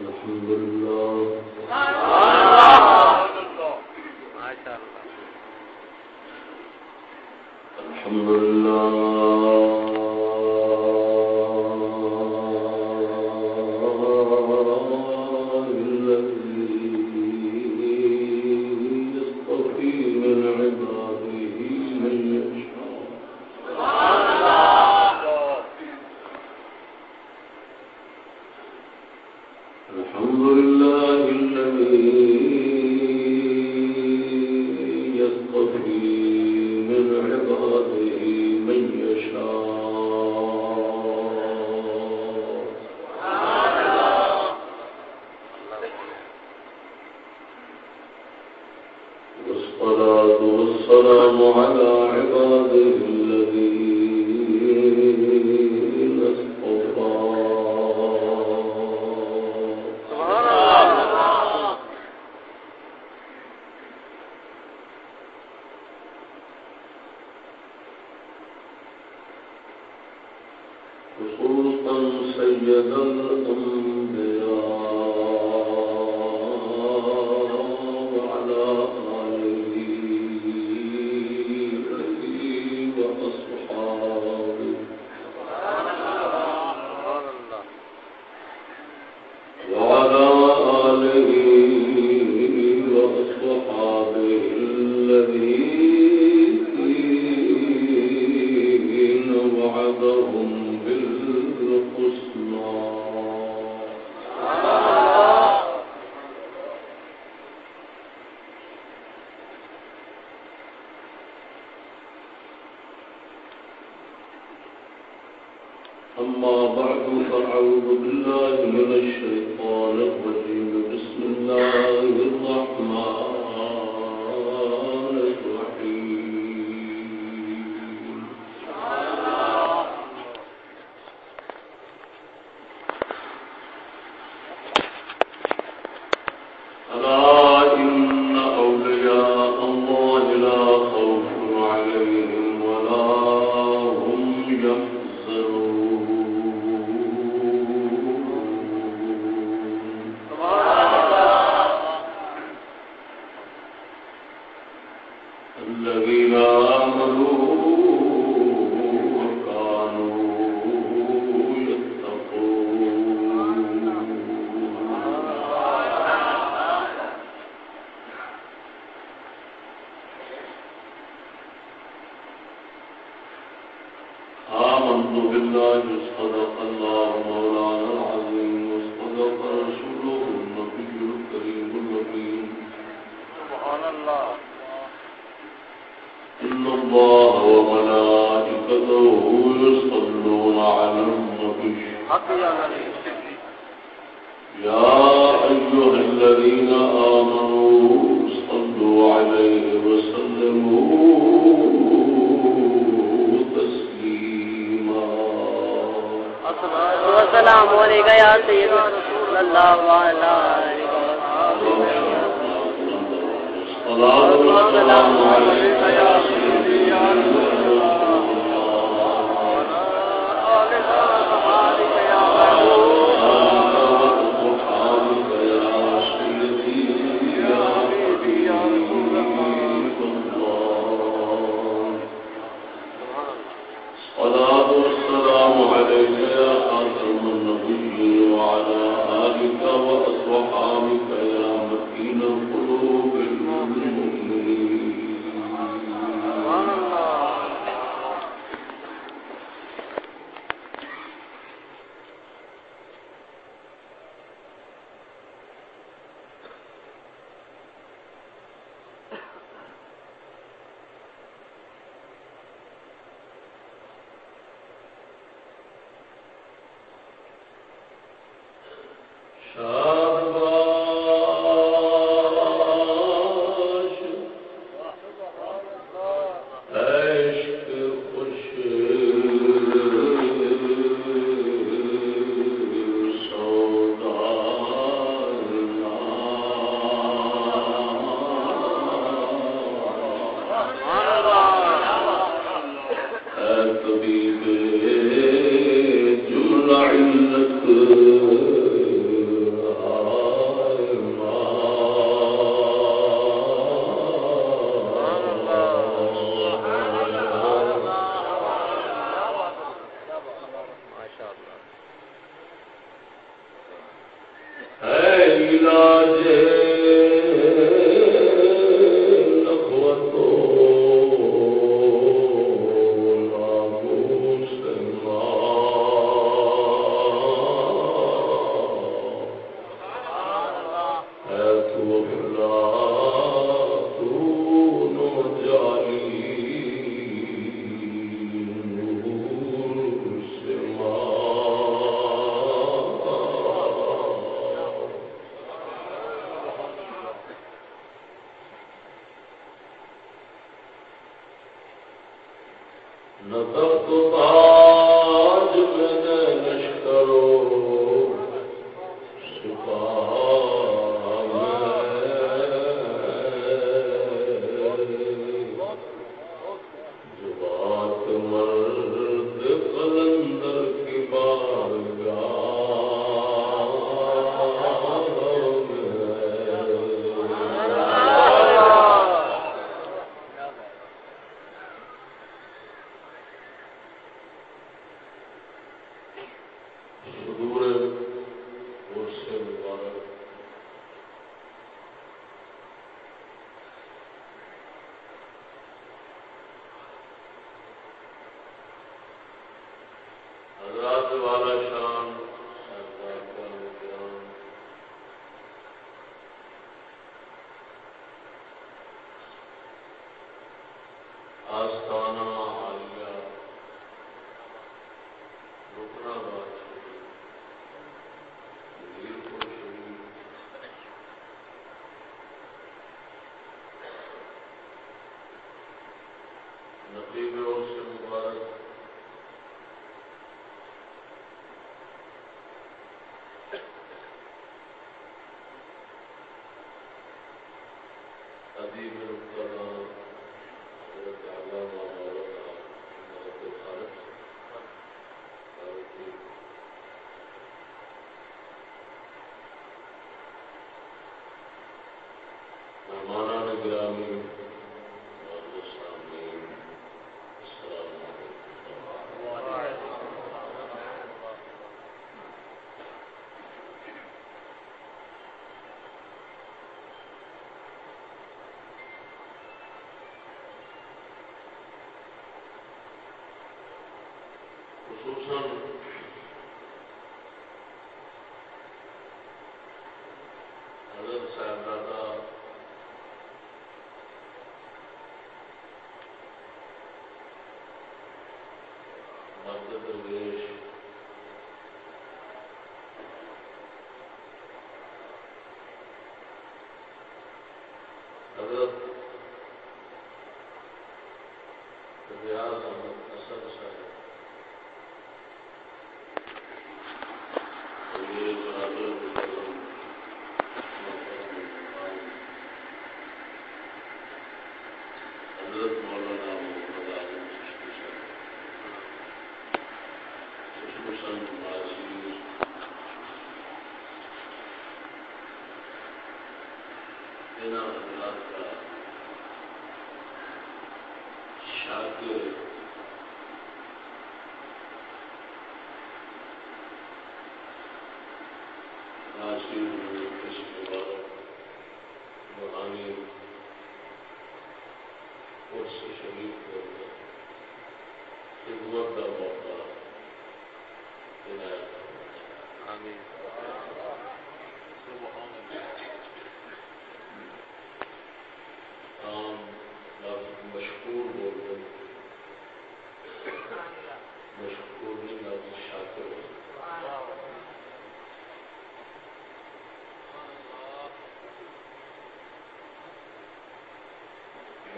الحمد لله. الحمد لله. سلام بولے گیا سید رسول اللہ والا السلام As پردیش حضرت ریاض ہم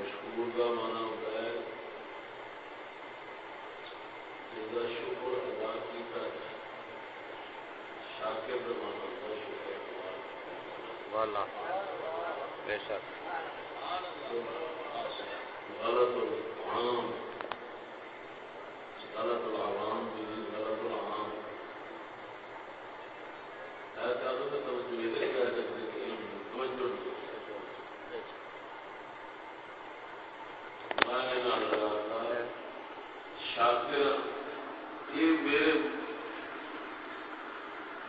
مشکور کا مانا ہوتا ہے شکر ادا کیتا ہے شاکر کا ہوتا ہے شکر والا۔ بے شک۔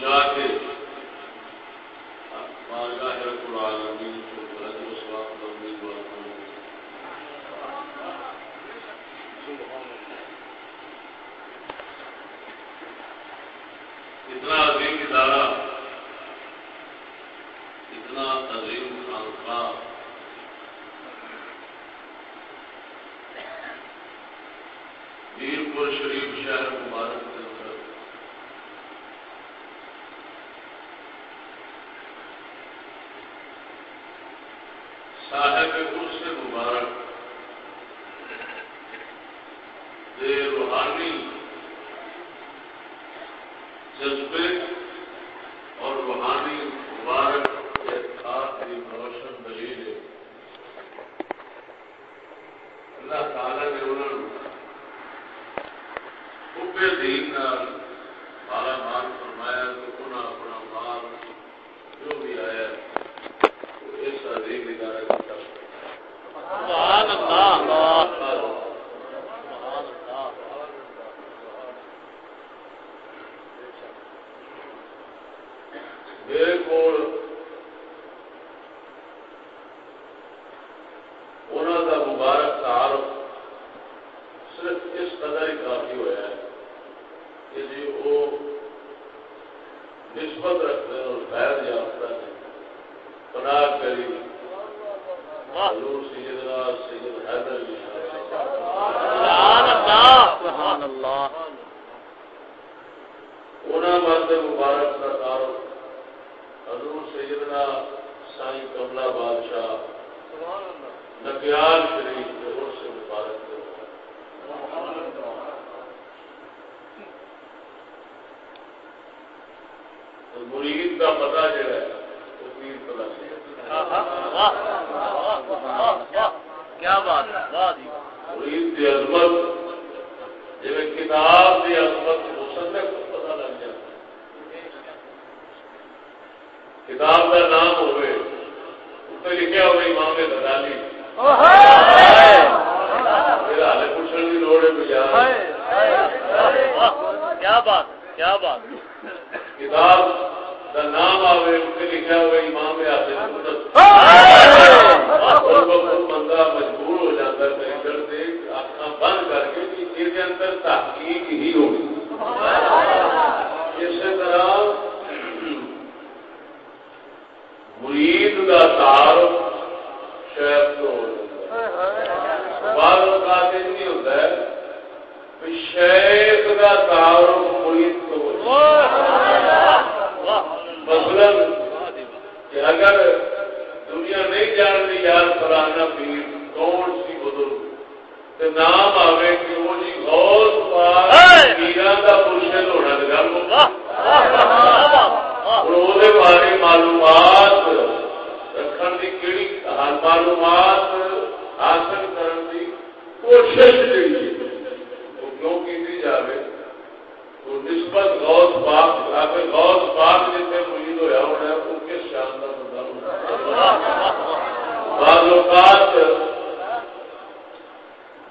جا کے بارگاہ رب العالمین مراد یہ ہوتا ہے۔ شیخ کا تعارف مرید کو مثلا کہ اگر دنیا نہیں جانتی یار فلانا پیر کون سی بزرگ؟ نام آئے کہ وہ جی غوث پاک پیران کا مرشد ہونا گل۔ وہ بارے معلومات رکھن کی کیڑی معلومات حاصل کرن کی کوشش جی وہ کیوں تو نسبت غوث پاک غوث پاک جتنے مرید ہونا ہے وہ کس شان کا بندہ ہونا بعض اوقات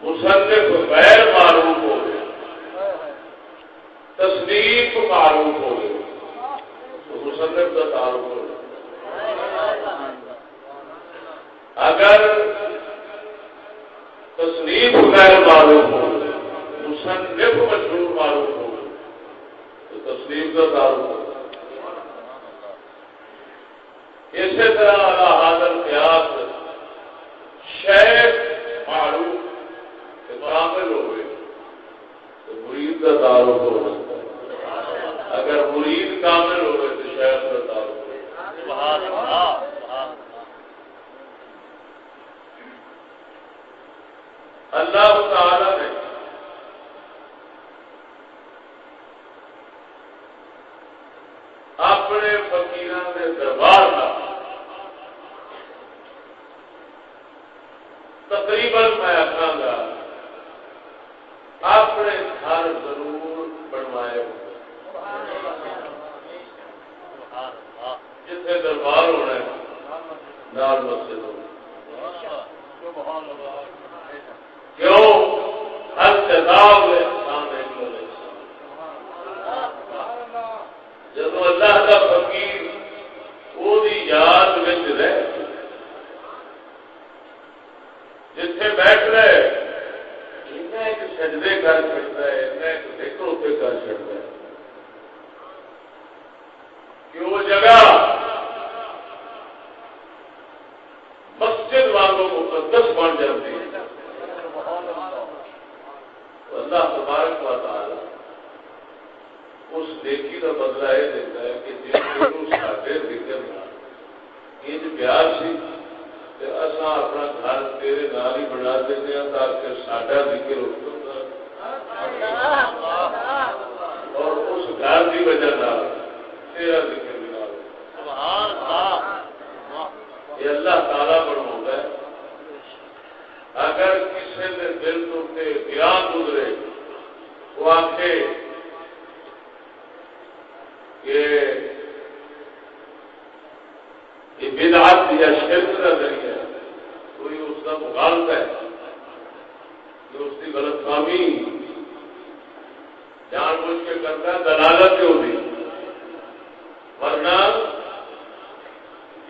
مصنف غیر معروف ہو گئے تصدیق معروف ہو گئے، تو مصنف کا تعارف ہو گیا۔ اگر تصنیف غیر معلوم ہو، مصنف مشہور معلوم ہو، تو تصنیف کا تعلق ہو۔ اسی طرح اگر حاضر قیاس شیخ معلوم برامل ہوئے تو مرید کا تعلق ہو۔ سکتا اگر مرید کامل ہوئے تو شیخ کا تعلق ہو۔ سبحان اللہ۔ اللہ تعالی نے اپنے فقیران کے دربار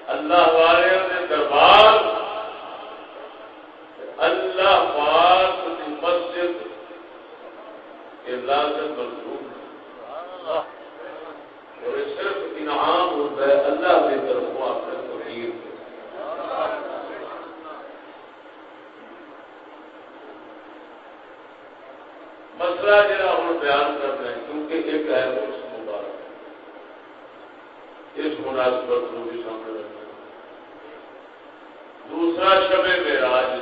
اللہ والے دربار اللہ پاک کی مسجد کے لازم مضبوط اور صرف انعام ہوتا ہے اللہ کے طرف اپنے توحید مسئلہ جہاں ہوں بیان کر رہے ہیں کیونکہ ایک ہے اس مبارک اس مناسبت کو بھی سامنے رکھنا۔ دوسرا شب معراج۔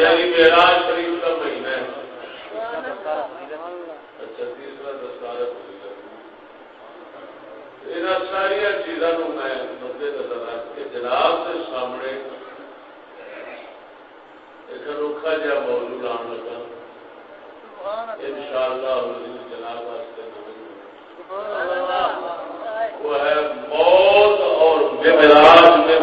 یعنی معراج شریف کا مہینہ ہے۔ اچھا، ساری چیزوں میں مدے نظر رکھ کے جناب کے سامنے ایک انوکھا جہا موضوع لان لگا۔ ان شاء اللہ جناب واسطے وہ ہے موت۔ کہ میراج میں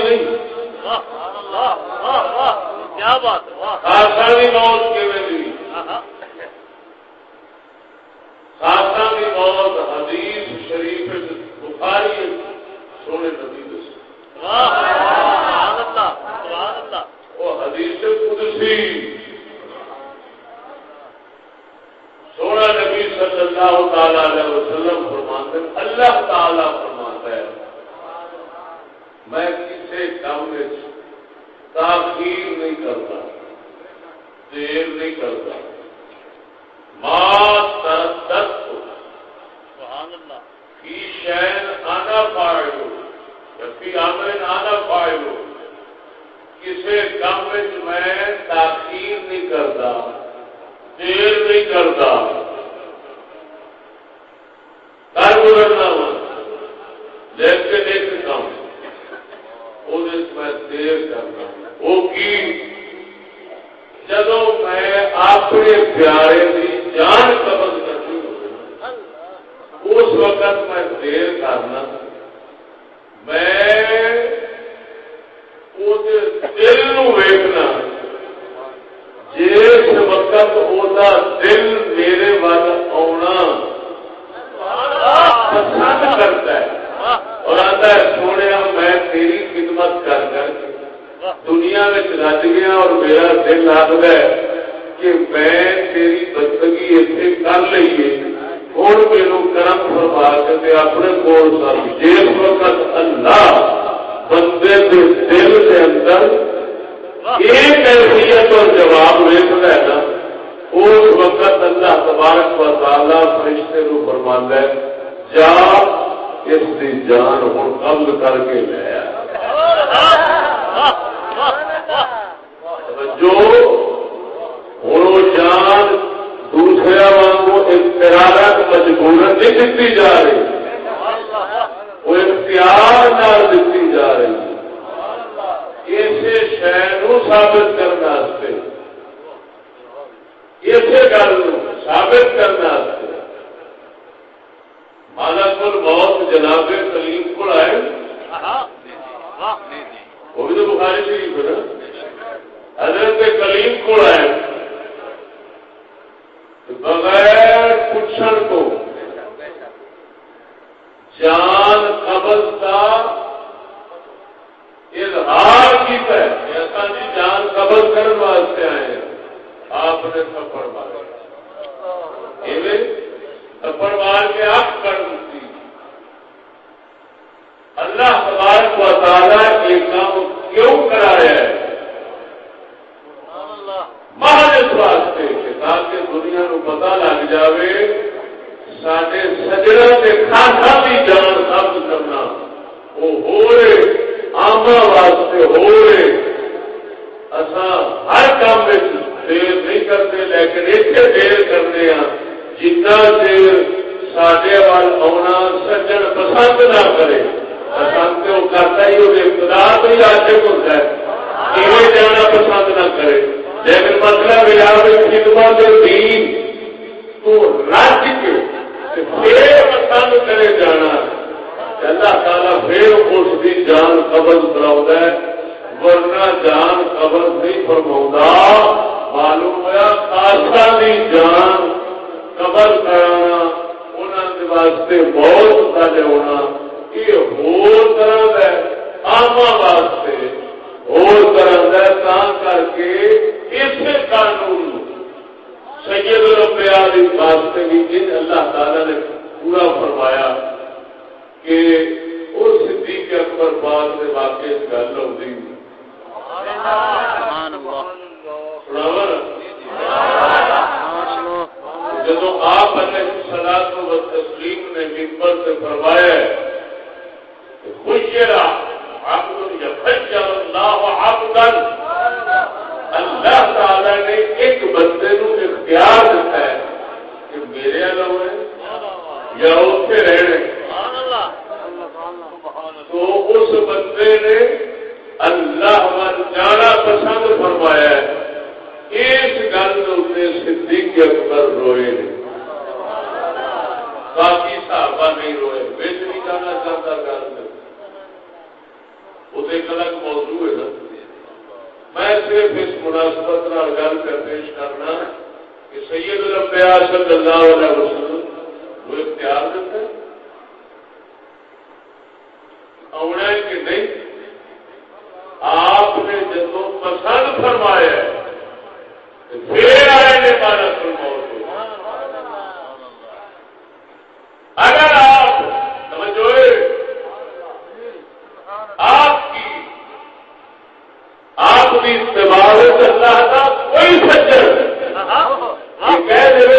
بھی نہیں کیا بات خاصا بھی بہت کی خاصا بھی بہت حدیث شریف بخاری سونے نبی دس وہ حدیث قدسی۔ سونا نبی صلی اللہ تعالی علیہ وسلم فرماتے اللہ تعالی فرماتا ہے میں کسی کام تاخیر نہیں کرتا دیر نہیں کرتا۔ ماں کی شہر آنا پائے ہو جبکہ آمرین آنا پائے ہو۔ کسی کام میں تاخیر نہیں کرتا دیر نہیں کرتا کر گزرنا لیکن ایک کام میں دیر کرنا وہ کی جدو میں اپنے پیارے کی جان قبض کرنی اس وقت میں دیر کرنا۔ میں دل ویکنا جس وقت وہ دل میرے وال آنا پسند کرتا ہے۔ اور آتا ہے سونے میں تیری خدمت کر کر کے دنیا میں رج گیا اور میرا دل آد ہے کہ میں تیری بندگی اتنے کر لیے ہوں میرے کرم فرما کے اپنے کول سر جس وقت اللہ بندے کے دل کے اندر ایک حیثیت اور جواب ویستا ہے نا۔ اس وقت اللہ تبارک و تعالی فرشتے نو فرمانا ہے، جا اس کی جان ہوں قبض کر کے لیا جو ہوں جان دوسرے واگ اختیارت مجبور نہیں دیتی جا رہی، وہ اختیار نہ دیتی جا رہی۔ اسی شہر ثابت کرنے اسی گل ثابت کرنے مالک موت جناب کلیم کو آئے۔ وہ بھی تو بخاری شریف ہے حضرت کلیم کو آئے۔ بغیر پوچھن کو جان قبض کا اظہار ہے۔ ایسا جی جان قبض کرنے واسطے آئے ہیں۔ آپ نے تھپڑ مارا تھپڑ مار کے آپ کر دی اللہ تبارک و تعالی یہ کام کیوں کرایا ہے؟ محض اس واسطے کہ تاکہ دنیا نو پتا لگ جاوے سارے سجڑا کے خاصا بھی جان قبض کرنا۔ وہ ہو رہے آما واسطے ہو رہے اصا ہر کام میں دیر نہیں کرتے لیکن اتنے دیر کرنے ہاں جنا دیر سڈے وال آنا سجن پسند نہ کرے۔ پسند تو کرتا ہی وہ عاشق ہوتا ہے جانا پسند نہ کرے۔ لیکن خدمت دین تو رج کے پھر پسند کرے جانا۔ اللہ تعالیٰ پھر اس کی جان قبض کرا ہے۔ ورنہ جان قبض نہیں فرما معلوم ہوا جان قبض کرانا انہوں واسطے بہت سارے ہونا۔ یہ ہو طرح ہے آما واسطے ہو طرح ہے کر کے اس قانون سید روپیہ واسطے بھی جن اللہ تعالی نے پورا فرمایا کہ وہ صدیق اکبر بعد سے واقع گل ہوتی جب آپ نے سلاد و تسلیم نے ممبر سے فرمایا حشر عبد یا اللہ عبدا. اللہ تعالی نے ایک بندے کو اختیار دیتا ہے کہ میرے الگ ہے یا اسے رہنے تو اس بندے نے اللہ بن جانا پسند فرمایا ہے۔ اس گل نے صدیق اکبر روئے باقی صحابہ نہیں روئے ویج بھی جانا چاہتا گل وہ تو ایک الگ موضوع ہے نا میں صرف اس مناسبت گل کر پیش کرنا کہ سید الانبیاء صلی اللہ علیہ وسلم وہ اختیار دیتا ہے آنا ہے کہ نہیں آپ نے جب پسند فرمایا پھر آئے نے بارہ فرماؤ اگر استعمال کوئی کہہ دے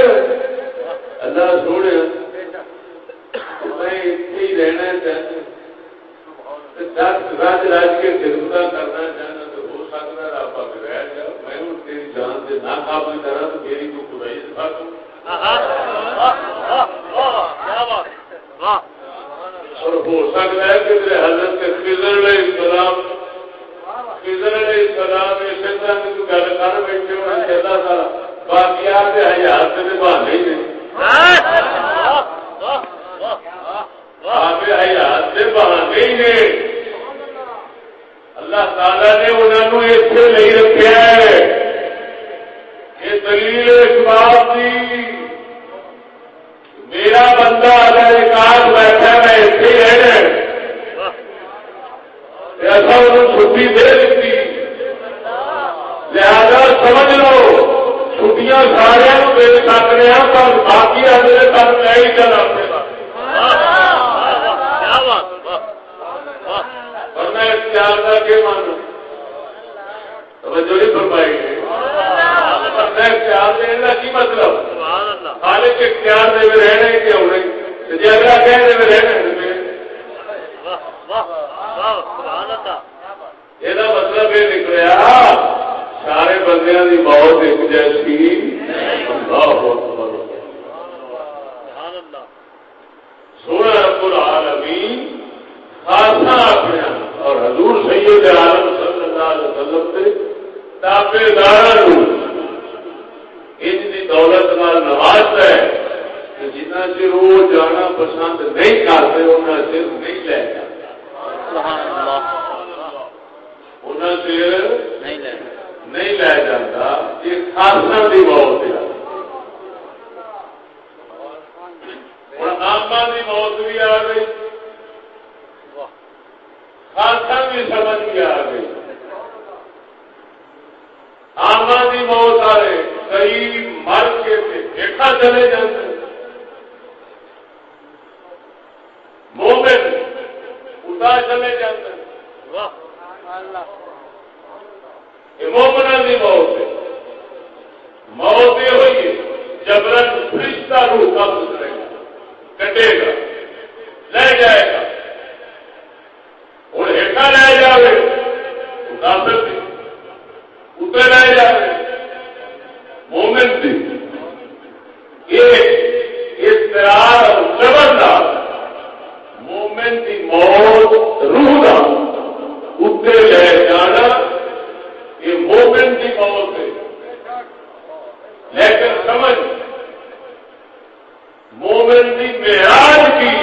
اللہ سونے میں اتنے ہی رہنا چاہتا دس رج رج کے کرنا چاہنا تو ہو سکتا ہے آپ رہ جاؤ میں تیری جان سے نہ قابل کرا تو میری کو خدائی اور ہو سکتا ہے کہ میرے حضرت کے خضر علیہ السلام خضر علیہ السلام اسے طرح کی گل کر بیٹھے ہوئے چلا تھا، باقی آپ کے حیات سے بہانے ہی نہیں۔ آپ حیات سے بہانے ہی نہیں۔ اللہ تعالی نے انہوں نے اتنے نہیں رکھا ہے۔ یہ دلیل اس بات کی میرا بندہ اگر ایک آج بیٹھا میں اتنے رہنا ایسا انہوں چھٹی دے دیتی۔ لہذا سمجھ لو چھٹیاں سارے دے سکتے ہیں پر باقی اگلے سال میں ہی چلا ورنہ اختیار کا کیا مانو توجہ نہیں فرمائی گئی۔ ورنہ اختیار دینے کا کی مطلب؟ خالق اختیار دے میں رہنے کیا ہونے جی اگلا کہہ دے میں رہنے یہ مطلب یہ نکلیا سارے بندیاں کی موت ایک جیسی سونا رب العالمین خاصا اپنے اور حضور سید عالم صلی اللہ علیہ وسلم سے تابے دار ان کی دولت نال نواز ہے جنہ چر وہ جانا پسند نہیں کرتے انہیں چر نہیں لے انہیں چر نہیں لے جاتا۔ یہ موت ہے آما کی موت بھی آ گئی۔ خاصا بھی سمجھ بھی آ گئی۔ آما کی موت والے کئی مر کے دیکھا چلے جاتے مومن اٹھا چلے جاتے مومنا کی موت ہے۔ موت یہ ہوئی ہے جبرن فرشتہ روح کا گزرے گا کٹے گا لے جائے گا۔ ہوں ہیٹا لے جائے کافر تھی اتنے لے جائے مومن تھی یہ استرار اور زبردار مومن کی موت روح کا اتنے لے جانا یہ مومن کی موت ہے لیکن سمجھ، مومن کی معیار کی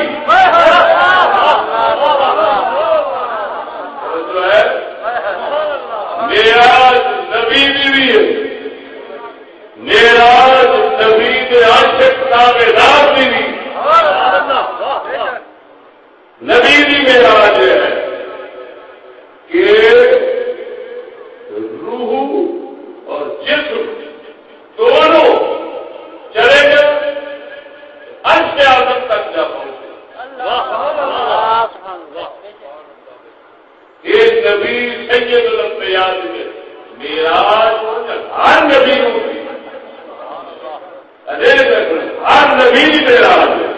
جو ہے معراج نبی کی بھی ہے معراج نبی کے عاشق تابے دار کی بھی نبی بھی معراج ہے کہ روح اور جسم دونوں چلے گئے اچھے آدم تک جا پہنچے ایک نبی سید الانبیاء میں میراج ہر نبی ہوتی ہر نبی میراج ہے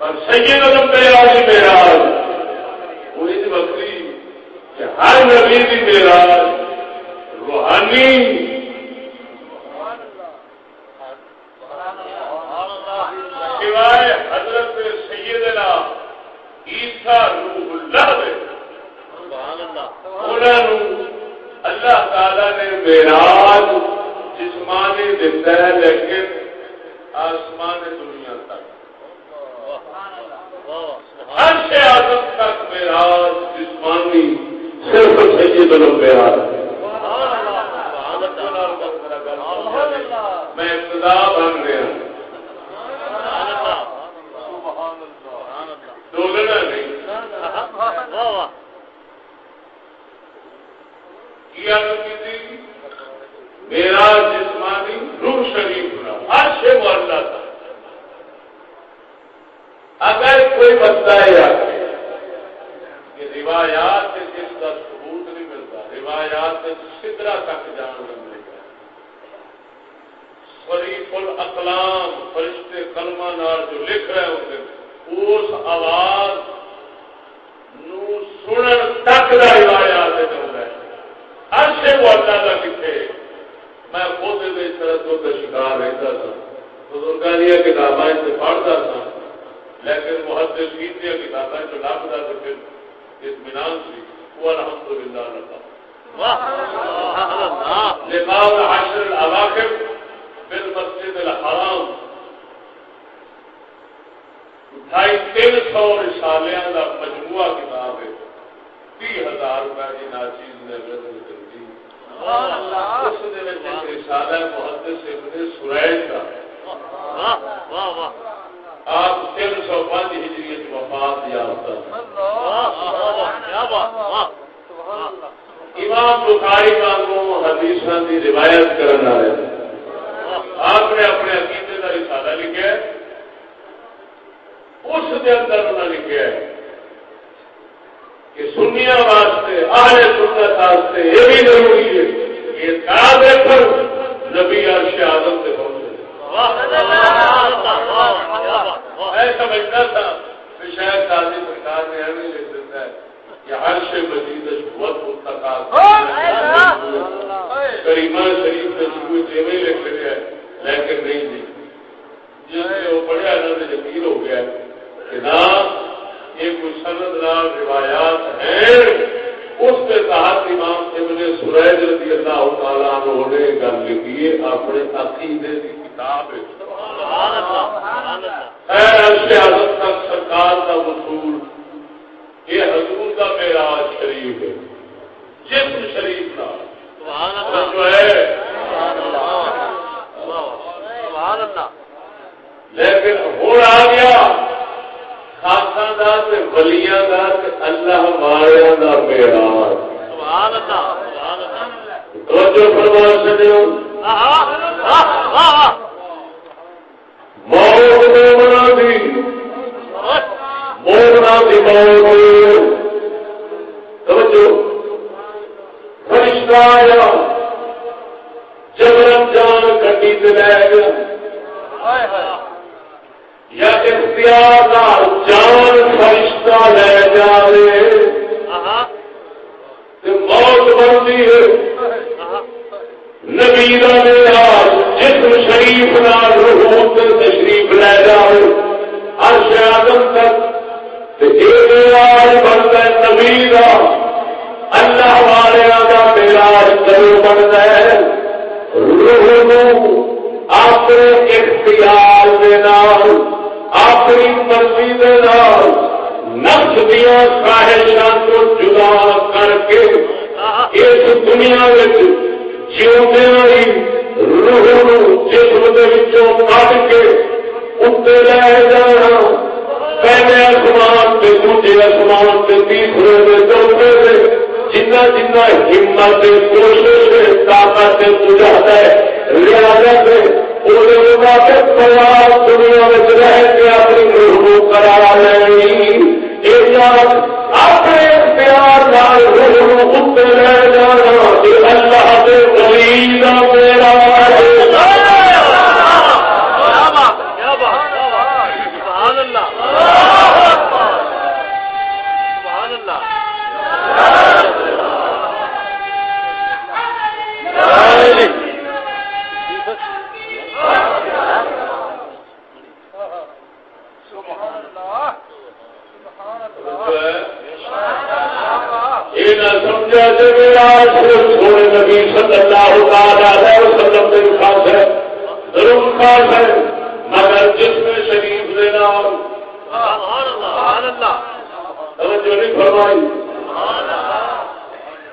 اور سید الانبیاء کی میراج وہی بکری کہ ہر نبی کیا میرا جسمانی روح شریف نہ ہر سے مرنا تھا اگر کوئی بندہ ہے کہ روایات سے جس کا ثبوت نہیں ملتا روایات سے سدرا تک جان ملے گا شریف الاقلام فرشتے کلمہ نار جو لکھ رہے ہوتے اس آواز سنن تک کا روایات سے وہ اللہ کا کتنے میں خود اس طرح کا شکار رہتا تھا۔ بزرگوں دیا کتابیں سے پڑھتا تھا۔ لیکن محدثین دیا کتابیں جو لابتا تو پھر اطمینان سی۔ وہ الحمد للہ رہتا لباس عشر الاواخر بالمسجد الحرام۔ ڈھائی تین سو رسالیاں کا مجموعہ کتاب ہے۔ تی ہزار روپئے کی ناچیز نے رد کر دی۔ آپ تین سو پانچ ہجری وفات یافتہ امام بخاری وانگوں حدیث کی روایت کرنا ہے آپ نے اپنے عقیدے کا رسالہ لکھا ہے۔ اس کے اندر انہوں نے لکھا ہے۔ کہ سنیا واسطے آج سنت واسطے یہ بھی ضروری ہے یہ کاغذ پر نبی عرش آدم سے پہنچے میں سمجھتا تھا کہ شاید قاضی سرکار نے ہمیں لکھ دیتا ہے کہ ہر شے مزید بہت متقاض کریمہ شریف میں شروع جیوے لکھ رہے ہیں لیکن نہیں جی جس سے وہ پڑھیا، انہوں یقین ہو گیا کہ نہ یہ کچھ سند نال روایات ہیں اس کے تحت امام ابن سریج رضی اللہ تعالیٰ عنہ نے گل لکھی ہے اپنے عقیدے کی کتاب اعظم تک سرکار کا وصول۔ یہ حضور کا معراج شریف ہے۔ جسم شریف کا جو ہے؟ لیکن ہوں آ گیا۔ خاصا دا تے ولیاں دا تے اللہ والوں دا معراج سبحان اللہ سبحان اللہ توجہ فرما سکو موت مومنا دی۔ مومنا دی موت توجہ۔ فرشتہ آیا۔ جبرن جان کٹی تے لے گیا۔ یا اختیار نال جان فرشتہ لے جائے موت بنتی ہے۔ نبی میرا جسم شریف نال روح تشریف لے جائے عرش آدم تک۔ میراج بنتا ہے نبی کا اللہ والے کا میراج کرو بنتا ہے۔ روح اختیار دے نال اپنی مرضی دے نال نفس دیا خواہشاں کو جدا کر کے اس دنیا جیوندیا ہی روح جسم کٹ کے اتنے لے جانا۔ پہلے آسمان سے دوجے آسمان سے تیسرے سے چوتھے سے جنہ جنہ ہمت کوشش طاقت بجھاتا ہے ریاضت دنیا میں رہ کے اپنی روح کرا لینی اپنے پیار نال روح اتنے لے جانا اللہ کے ولی کا میرا یہ نہ سمجھا کہ میرا صرف سونے نبی صلی اللہ تعالی وسلم کے خاص ہے ضرور خاص ہے، مگر جس میں شریف دینا توجہ نہیں فرمائی۔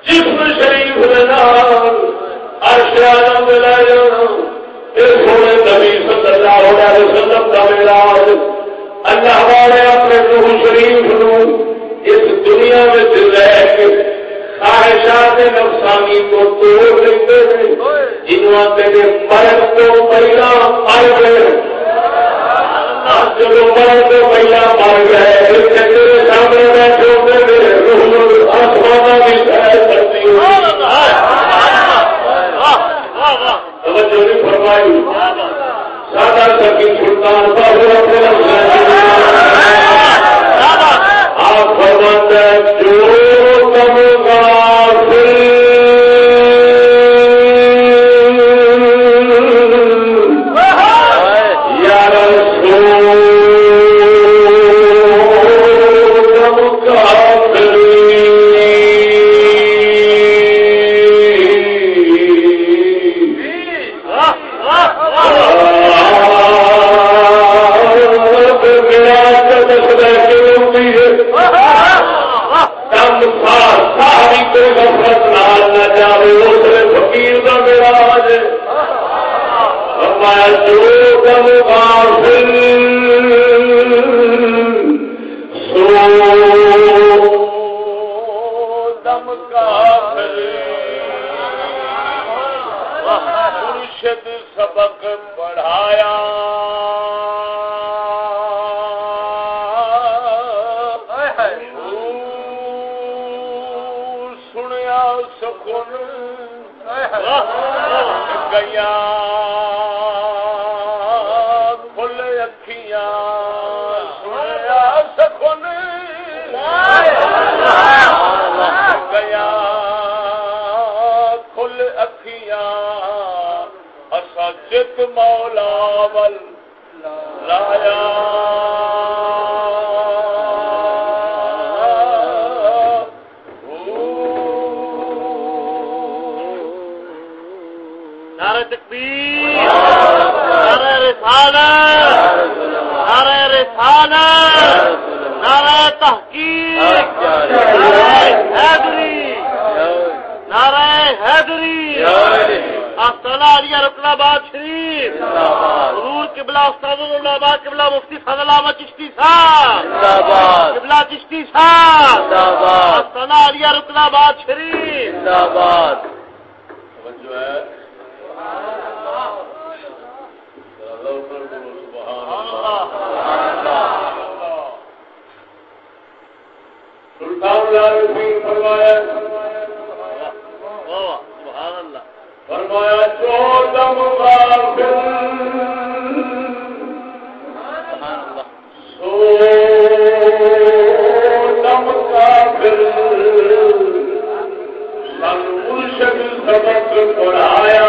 جس میں شریف عرش عالم میں لے جانا یہ سونے نبی کا علاج اللہ والے اپنے روح شریف نو اس دنیا میں رہ کے خواہشات نفسانی کو توڑ لیتے ہیں۔ جنہوں تیرے مرد کو پہلا مر گئے۔ جب مرد کو پہلا مر گئے پھر تیرے سامنے بیٹھے ہوتے میرے روح آسمان بھی شاید کرتی ہوں۔ توجہ نہیں فرمائی۔ سادہ سکی سلطان بابو فقیر کا میرا جو کم غافل سو دم کافل مرشد سبق پڑھایا گیا کھل اکھیاں سنیا سکون گیا کھل اکھیاں اسا جت مولا ول لایا رسالت نعرہ رسالت نعرہ تحقیق نعرہ حیدری نعرہ حیدری آستانہ علیہ رکن آباد شریف حضور قبلہ استاد العلماء قبلہ مفتی فضل احمد چشتی صاحب قبلہ چشتی صاحب علیہ رکن آباد شریف۔ توجہ ہے ذرا ذوق کر بولو سبحان اللہ فرمایا فرمایا جو دم غافل سبحان اللہ۔ سو دم کافر سن مرشد سبق پڑھایا۔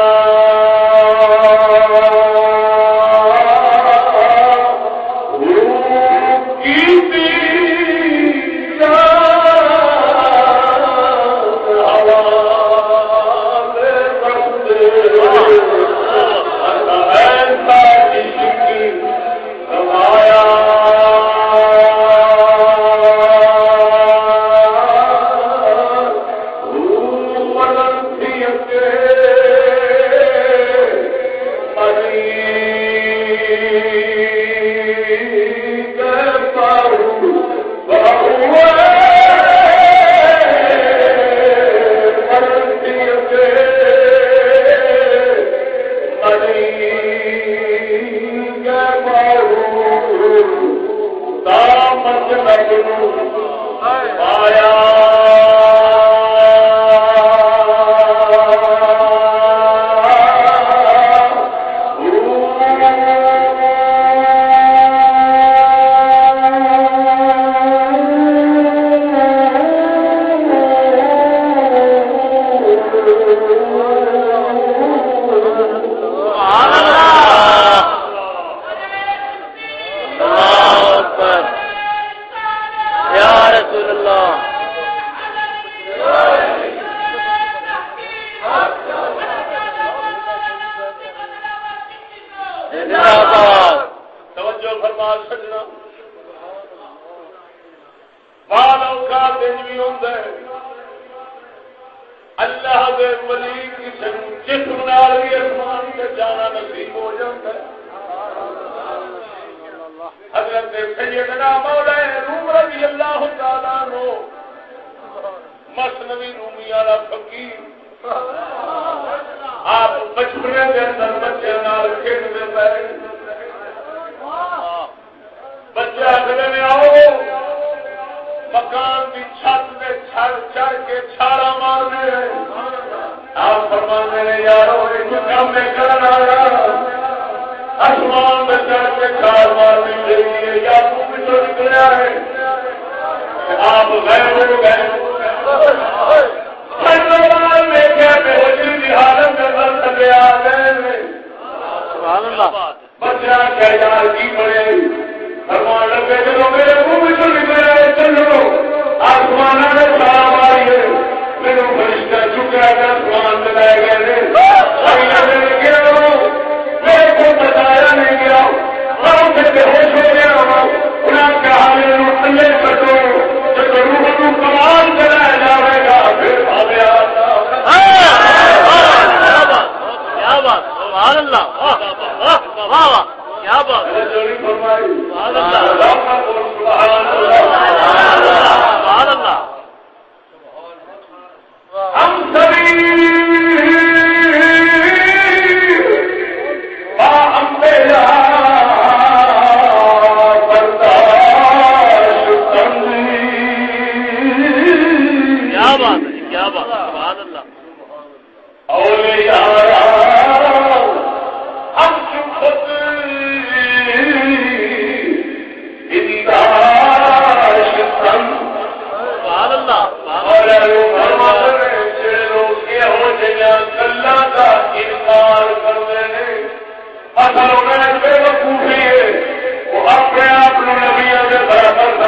توجہ فرما سجنا۔ بال اوقات دن بھی ہوتا اللہ دے ولی کسی جسم نال بھی آسمان سے جانا نصیب ہو جاتا ہے حضرت سیدنا مولا روم رضی اللہ تعالیٰ نو مسنوی رومی والا فقیر۔ آپ بچپنے کے اندر بچے کھیلتے پے بچے آخر میں آؤ۔ مکان کی چھت میں چھڑ چڑھ کے چھاڑا مارنے۔ آپ فرمانے نے، یارو، ایک کام میں کرنا آسمان میں چڑھ کے چھال مارنی چاہیے یا تم تو پچھو نکلیا ہے۔ آپ غیر ہو گئے۔ حالت میں بن سکے آ گئے سبحان اللہ۔ بچہ کہہ کی پڑے فرمان لگے چلو میرے منہ میں تو نکلے چلو آسمان نے سارا ماری ہے۔ میرے فرشتہ چکا ہے آسمان میں لائے گئے گیا میرے کو بتایا نہیں گیا۔ ہم سے بے ہوش ہو گیا انہیں کہا میرے اللہ کٹو جب روح کمال چلایا سبحان اللہ. واہ واہ واہ واہ کیا بات سبحان اللہ. ہم سبھی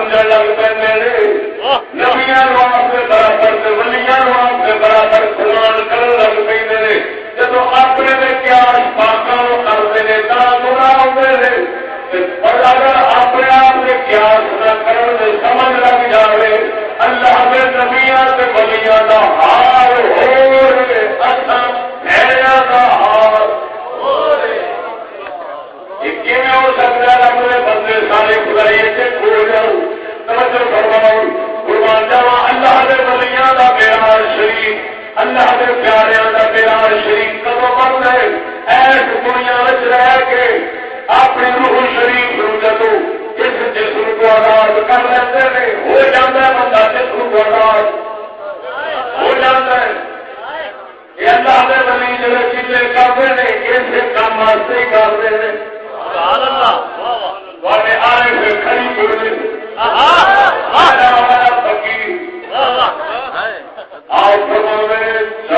برابر سمجھ لگ پہ واہ نبیا آپ کے برابر سے ولیا آپ کے برابر سلمان کر لگ پہ جب اپنے میں کیا پاکوں کرتے ہیں تا گنا ہوتے ہیں اور اگر اپنے آپ کے کیا نہ کرنے سمجھ لگ جائے اللہ کے نبیا کے بلیا کا ہار ہو رہے بھیڑیا کا ہار سکتا ہے؟ اپنے بندے سارے خدائی سے کھول جاؤ توجہ فرماؤ قربان جاوا اللہ کے بلیاں کا پیار شریف اللہ کے پیاریاں کا پیار شریف کب بند ہے؟ ایس دنیا میں رہ کے اپنی روح شریف نو جدو اس جسم کو آزاد کر لیتے ہیں ہو جاتا ہے بندہ جسم کو آزاد۔ ہو جاتا ہے۔ یہ اللہ جڑے چیزیں کرتے ہیں کام واسطے کرتے ہیں سبحان اللہ۔ آئے کھڑی بولے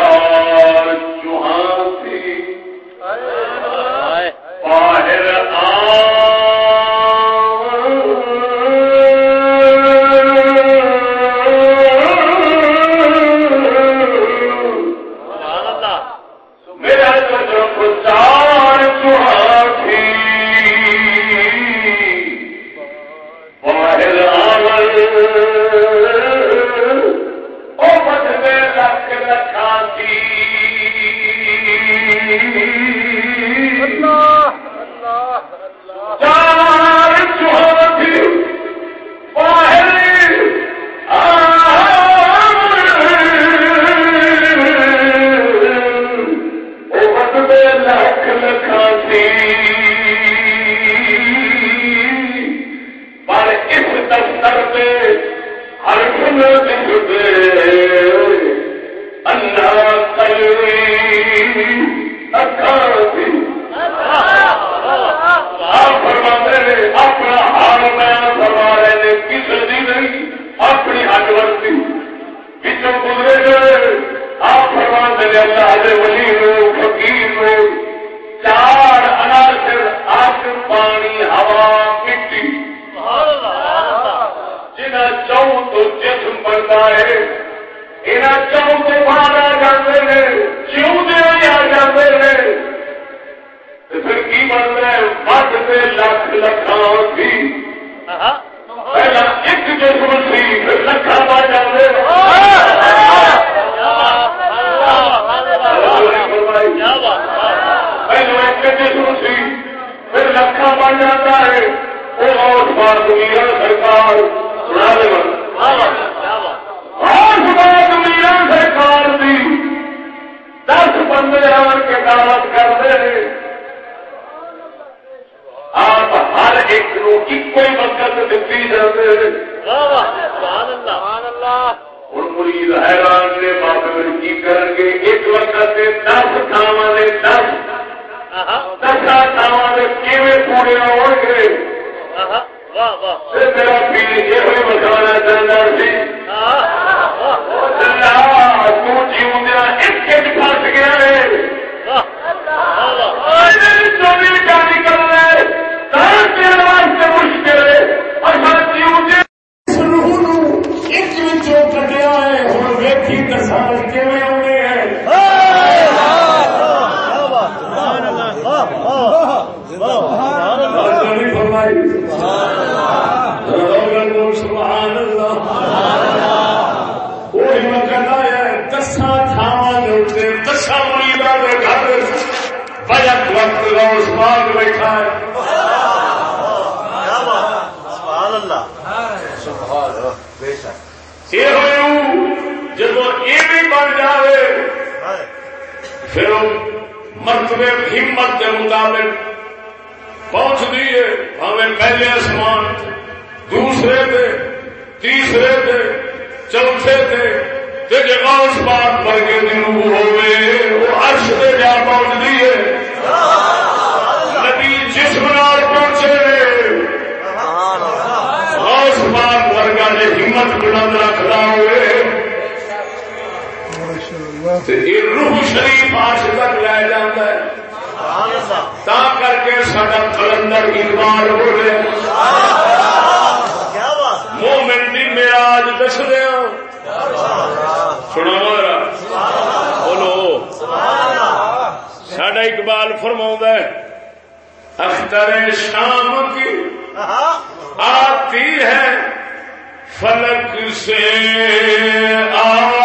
تیسرے تھے چوتھے تھے۔ تے جگہ بات پر کے دن ہوئے وہ عرش پہ جا پہنچ دیے نبی جسم نال پہنچے۔ غوث پاک ورگا نے ہمت بلند رکھنا ہوئے۔ تے روح شریف عرش تک لے جاتا ہے۔ تا کر کے سڈا کلندر اقبال دی میراج دس دیا سنو بولو۔ ساڈا اقبال فرما ہے، اختر شام کی آتی ہے، فلک سے آ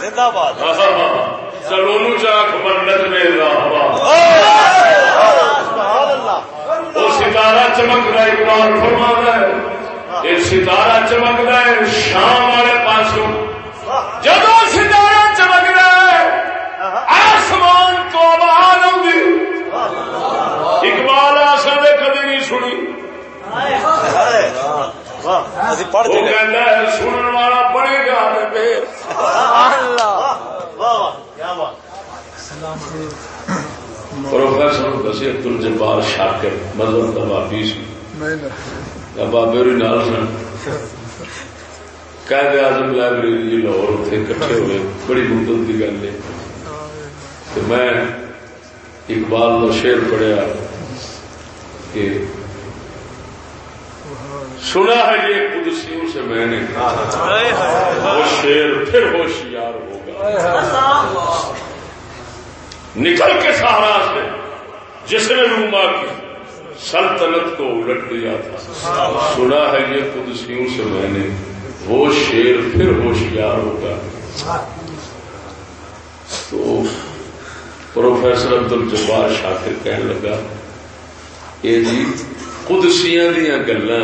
زندہ باد چلو چاک بندت میں وہ ستارہ چمک رہا اقبال فرما ہے۔ یہ ستارہ چمک رہا ہے شام والے پاسوں۔ جب ستارہ چمک رہا ہے آسمان تو آواز آؤں اقبال آسا سننے والا گا پروفیسر بسی عبد الجبار شاکر مذہب کا بابی سی بابے اور نال سن؟ قائد اعظم لائبریری لاہور اتنے کٹھے ہوئے بڑی مدت کی گل ہے۔ میں اقبال کا شعر پڑھیا کہ سنا ہے یہ قدسیوں سے میں نے وہ شیر پھر ہوشیار ہوگا۔ نکل کے سہارا سے جس نے روما کی سلطنت کو الٹ دیا تھا۔ سنا ہے یہ قدسیوں سے میں نے۔ وہ شیر پھر ہوشیار ہوگا۔ تو پروفیسر عبد الجبار شاکر کہنے لگا یہ جی قدسیاں دیا گلا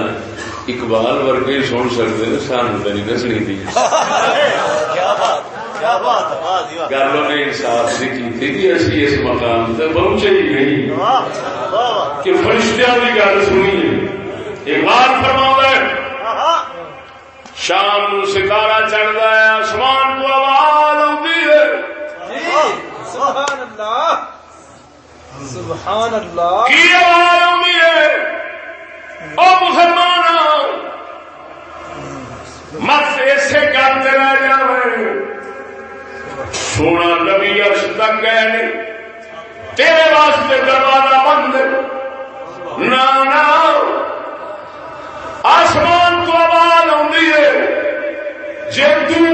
اقبال ورگے ہی سن سکتے ہیں سان تو نہیں دسنی تھی۔ گل نے انصاف سے کی تھی کہ اسی اس مقام تک پہنچے ہی نہیں۔ کہ فرشتیاں کی گل سنی اقبال فرما ہے۔ شام ستارہ چڑھتا ہے آسمان کو آواز آتی ہے۔ سبحان اللہ سبحان اللہ کی آواز آتی ہے؟ او مسلمان مت ایسے کرتے رہ جائے سونا نبی عرش تک گئے تیرے واسطے دروازہ بند نہ آسمان تو آواز آتی ہے۔ جی تر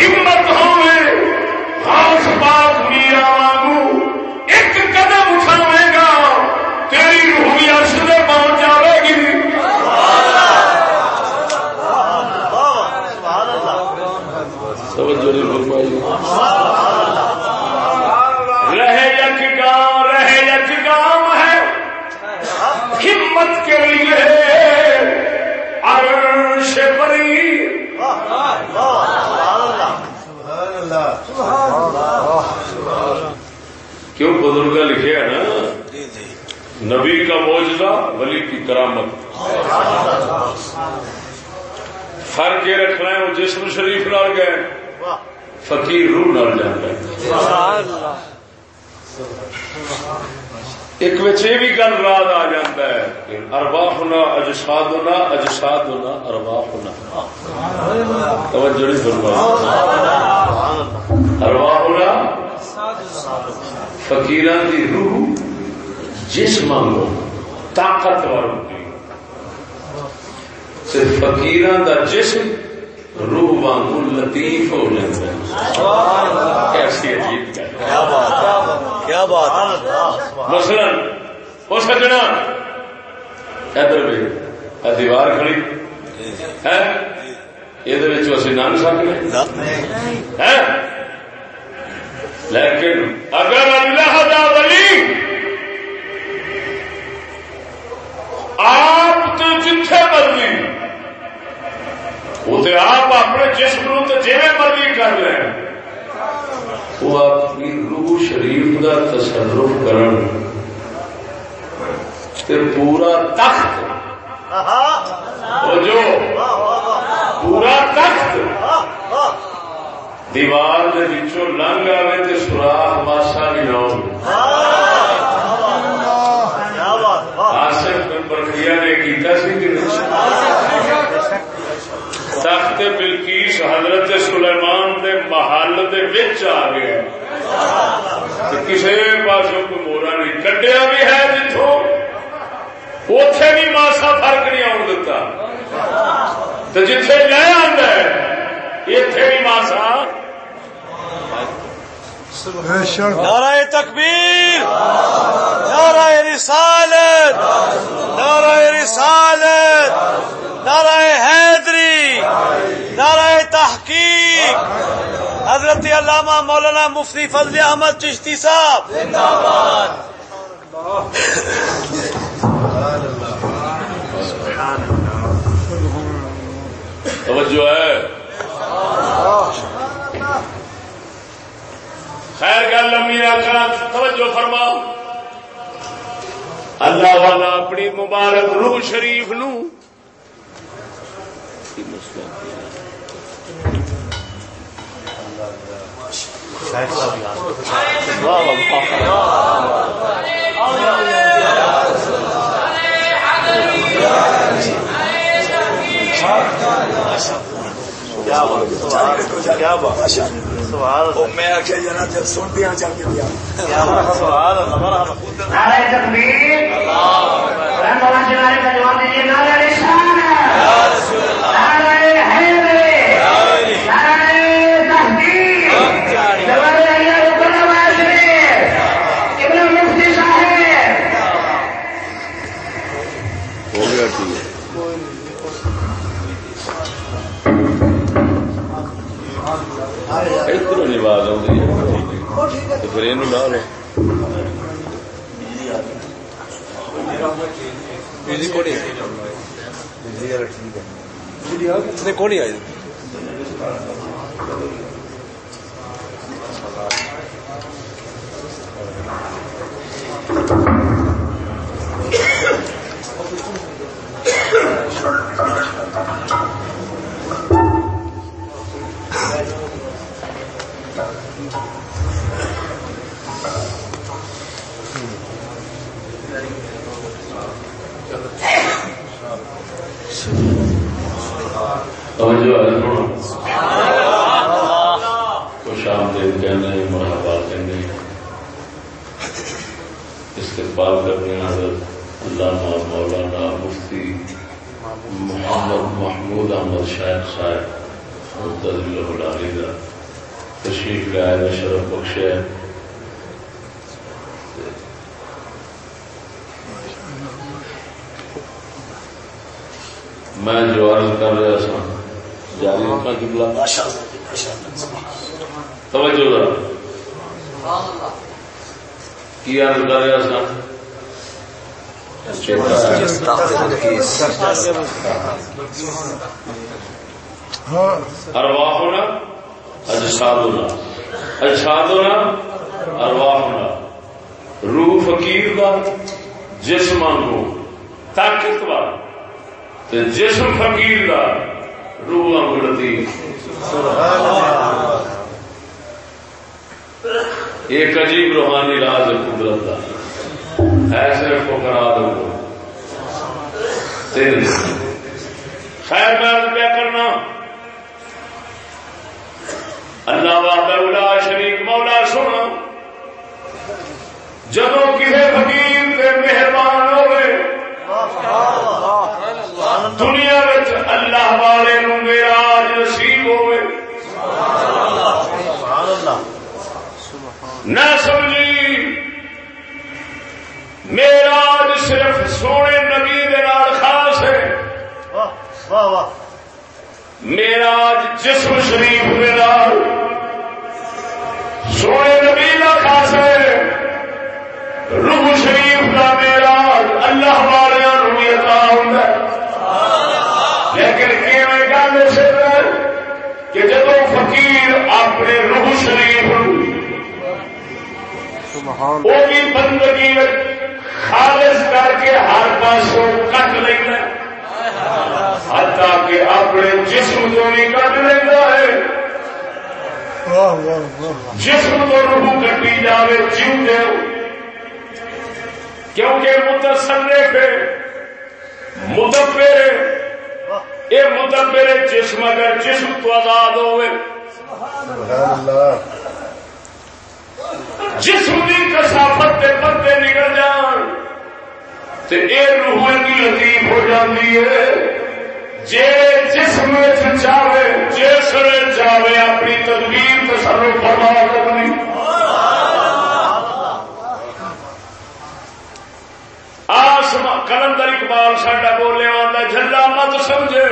ہمت ہوئے خاص پاک میرا وانگو۔ کیوں بزرگ لکھے ہے نا؟ نبی کا موجودہ ولی کی کرامت۔ فرق یہ رکھنا ہے وہ جسم شریف نال گئے فقیر روح نال جانا ہے۔ ایک بچے یہ بھی گل رات آ جاتا ہے کہ ارواح ہونا اجساد ہونا اجساد ہونا ارواح ہونا توجہ نہیں فرمائی۔ ارواح ہونا فقیران کی روح جسم کو طاقتور ہوتی۔ صرف فقیران دا جسم روح وانگو لطیف ہو جاتا ہے کیسی عجیب گل۔ کیا بات مثلا ہو سکنا ادھر بھی دیوار کھڑی۔ ہے؟ یہ اسی نان سکنے ہے؟ لیکن اگر اللہ دا ولی آپ تو جتھے مرضی وہ تو آپ اپنے جسم نو تو جی مرضی کر رہے ہیں وہ اپنی روح شریف کا تصرف کرن۔ تے پورا تخت۔ جو پورا تخت دیوار لنگ آوے تے سوراخ ماسا بھی نہ ہو آصف بن برقیہ نے کیتا سی کہ نہیں؟ تخت بلکیس حضرت سلیمان دے محل دے وچ آ گیا تے کسے پاسوں کو مورا نہیں کڈیا بھی ہے جتوں اوتھے بھی ماسا فرق نہیں آن دتا۔ تے جتھے لے آندا ہے ایتھے بھی ماسا۔ نعرہ تکبیر نعرہ رسالت نعرہ رسالت نعرہ حیدری نعرہ تحقیق۔ حضرت علامہ مولانا مفتی فضل احمد چشتی صاحب۔ توجہ ہے۔ خیر گل لمبی رکھنا توجہ فرماؤ۔ اللہ والا اپنی مبارک روح شریف نو۔ کیا بات سوال میں آخیا جنا جب سن دیا چل کے دیا سوال نعرہ تکبیر اللہ جنارے کا جواب دیجیے نعرہ رسالت نعرہ ادھر نہیں آواز تو پھر یہ لا لو۔ کون آئی۔ توجہ ہے سنو۔ خوش آمدید کہنے مرحبا کہنے استقبال کرنے حضرت علامہ مولانا مفتی محمد محمود احمد شاہد صاحب متضل العالی کا تشریف لائے شرف بخش ہے۔ میں جو عرض کر رہا سا جاری رکھا قبلہ توجہ ذرا۔ کی عرض کر رہا سا ارواحنا اجسادنا اجسادنا ارواحنا۔ روح فقیر دا جسم کو طاقتور تے جسم فقیر دا روح انگڑتی ایک عجیب روحانی راز ہے قدرت کا ایسے کو کرا دو خیر میں کیا کرنا۔ اللہ وحدہ لا شریک مولا سنا جدو کسی فقیر کے مہربان ہوئے، دنیا وچ اللہ والے نو میراج نصیب ہوئے۔ نہ سمجھی میراج صرف سونے نبی دے نال خاص ہے۔ میراج جسم شریف نال۔ سونے نبی کا خاص ہے۔ روح شریف کا میراج اللہ والے عطا ہوتا ہے۔ لیکن کیویں گل سے کہ جب فقیر اپنے روح شریف وہ بھی بندگی خالص کر کے ہر پاسوں کٹ لینا حتا کہ اپنے جسم کو بھی کٹ لینا ہے۔ جسم کو روح کٹی جائے جیو دے کیونکہ متصرف ہے مدبر یہ مدبر جسم اگر جسم تو آزاد ہوئے۔ جسم کی کسافت کے پتے نکل جان۔ تے اے روح کی لطیف ہو جاتی ہے۔ جے جسم چاہے جسے چاہے اپنی تدبیر تصرف فرما کرنی آسما کلندر اقبال ساڈا بولے آتا جھنڈا مت سمجھے۔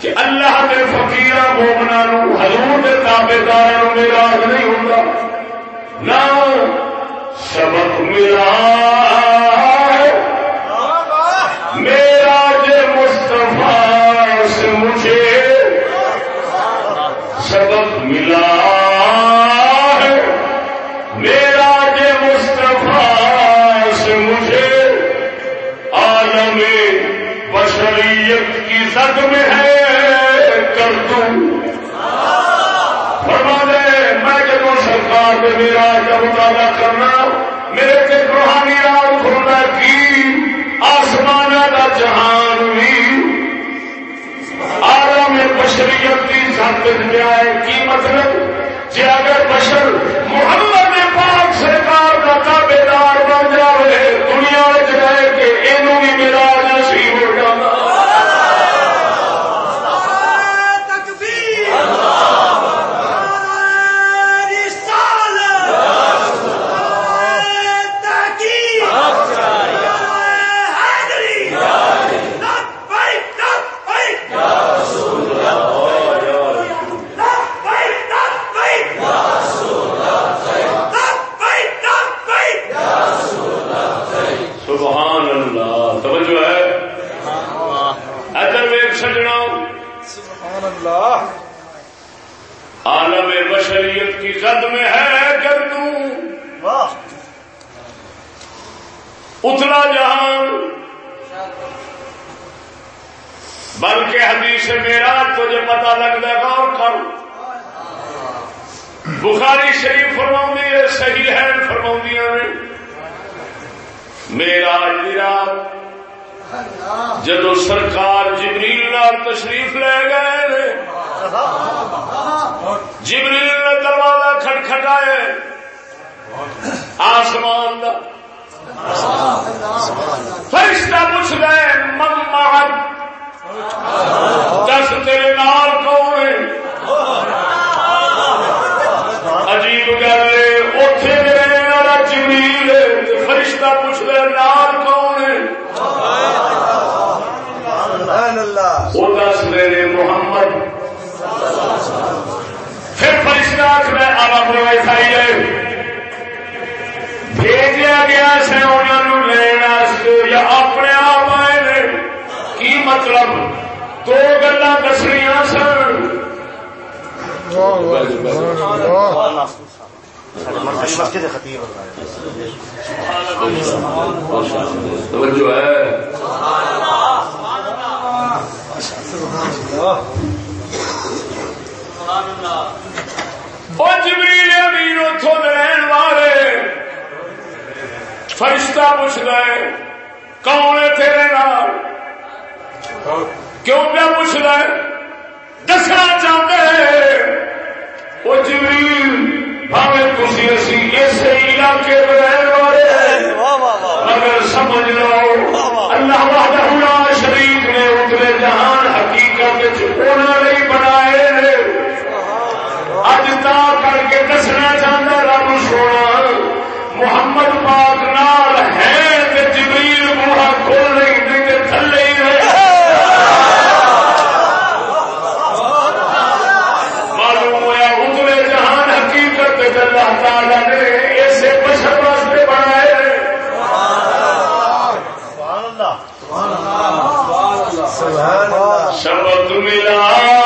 کہ اللہ کے فقیر مومنا حضور کے تابے دار میرا نہیں ہوتا نہ سبق میرا سرکار کے میرا کا مطالعہ کرنا، میرے کے روحانی راج کھولنا کی آسمان کا جہان بھی آرام بشریت کی کی سب ہے کی مطلب؟ جی اگر بشر محمد پاک سرکار کا تابے دار بن جائے دنیا رہ کے یہ بھی میرا نصیب ہو جانا سبحان اللہ توجہ ہے ادھر ویک سجنا۔ سبحان اللہ عالم بشریت کی زد میں ہے گردوں اتلا جہان بلکہ حدیث میرا تجھے پتا لگتا غور کر۔ بخاری شریف فرماؤں ہے صحیح ہے فرماؤں نے میرا رات جدو سرکار جبریل نال تشریف لے گئے جبریل نے دروازہ کھٹکھٹائے آسمان دا۔ فرشتہ پوچھ گئے من محد دس تیرے نال کون ہے؟ عجیب گل ہے میرے جبریل فرشتہ پوچھ گئے نال کون ہے؟ سبحان اللہ۔ وہ دس میرے محمد۔ پھر فرشتہ آخر آپ ویسائی ہے۔ بھیجا گیا سے انہوں لینا یا اپنے آپ آئے نے۔ کی مطلب؟ دو گلا دسنیا سن۔ توجہ ہے۔ جبریل امین اتوں رہن والے۔ فرشتہ پوچھ گئے کون ہے تیرے نال؟ کیوں پہ پوچھ گئے دسنا چاہتے وہ جبریل تھی اسی علاقے میں والے ہیں۔ مگر سمجھ لو اللہ وحدہ لا جہان حقیقت انہوں بنائے اج تا کر کے دسنا چاہتا رب سونا، محمد پاک نال ہے جبریل بوہا کھول نہیں دے تے تھلے ہی رہے معلوم ہوا اتنے جہان حقیقت تے اللہ تعالی نے ایسے بشر واسطے بنائے نے سبحان اللہ شبد ملا۔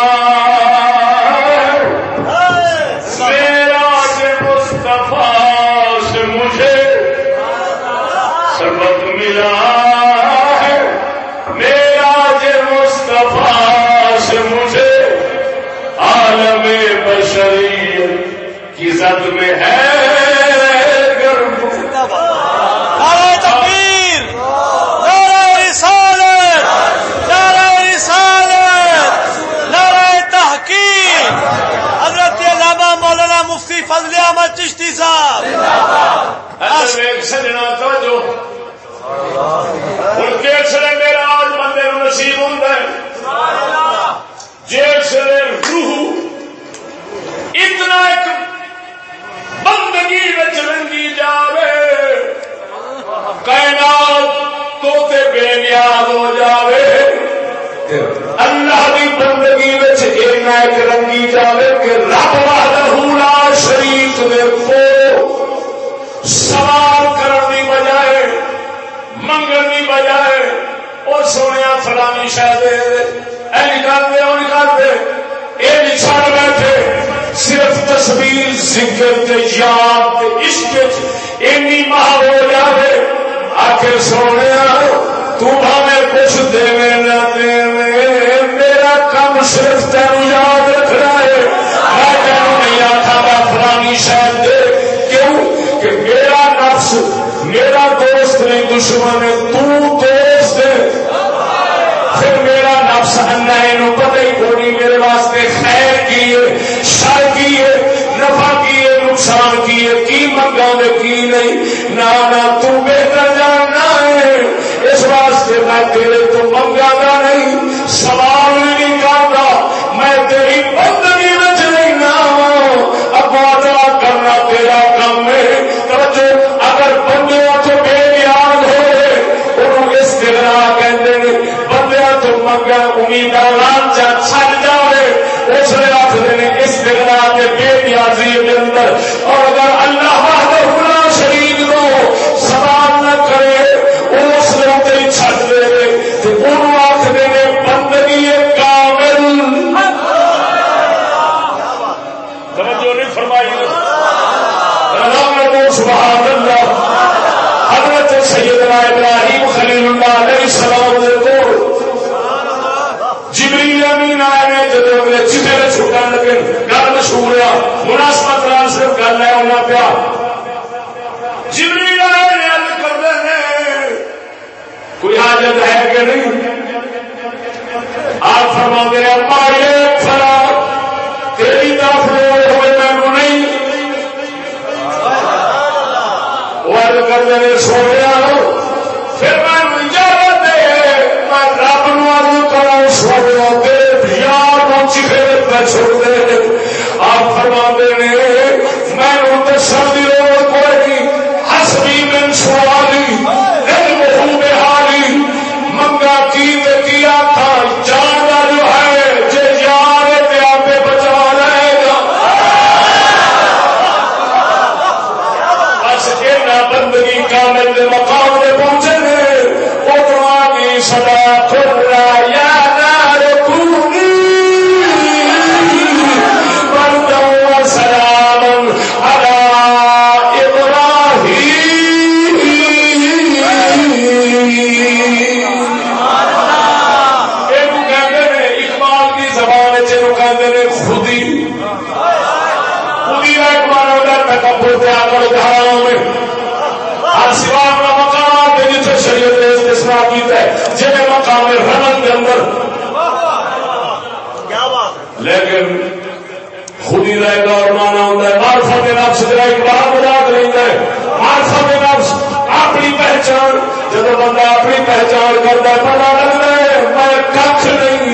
فضل احمد چشتی صاحب۔ سجنا توجہ۔ ہوں جس میرا آج بندے نصیب ہوں جس جی روح، اتنا ایک بندگی بچ رنگی جاوے۔ کائنات تو تے بے نیاز ہو جاوے۔ اللہ کی بندگی بچ ایک رنگی جاوے۔ سونے فلانی شاید این نکال دے وہ نکال دے یہ نہیں بیٹھے۔ صرف تصویر ذکر تے یاد تے عشق اینی ماہ ہو جائے آخر سونے نہیں اس واسطے میں تیرے تو منگا گا نہیں، سوال نہیں کرتا میں تیری بندگی بچ ابا جا کرنا تیرا کام ہے۔ اگر تو امید لانچا جائے اس اس کے بے کے اندر، اور اگر اللہ پہ چھوڑ دے آپ فرما نے خود ہی رہے گا اور مانا ہوتا ہے۔ مارفا کے نفس جا اقبال مراد لینا ہے۔ مارفا کے نفس اپنی پہچان، جب بندہ اپنی پہچان کرتا ہے پتا لگتا ہے، میں کھ نہیں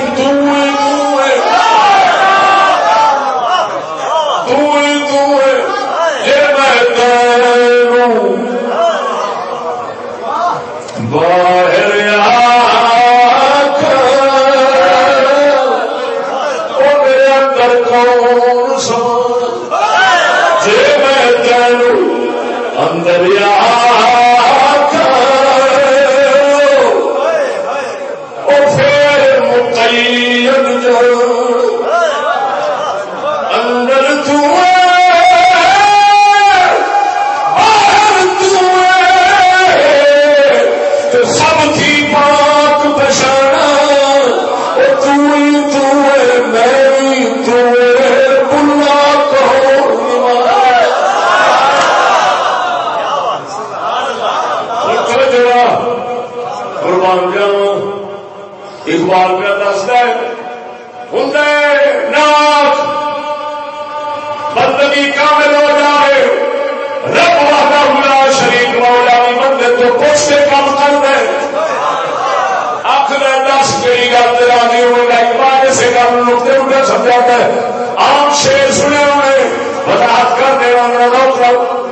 کرتے ہوں کیا سمجھاتا ہے آپ شیر سنے ہوں گے۔ وضاحت کر دے ہوں گے کرو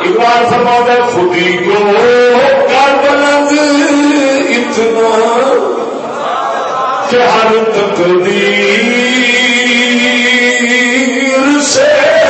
اقبال فرما ہے خودی کو کر بلند اتنا کہ ہر تقدیر سے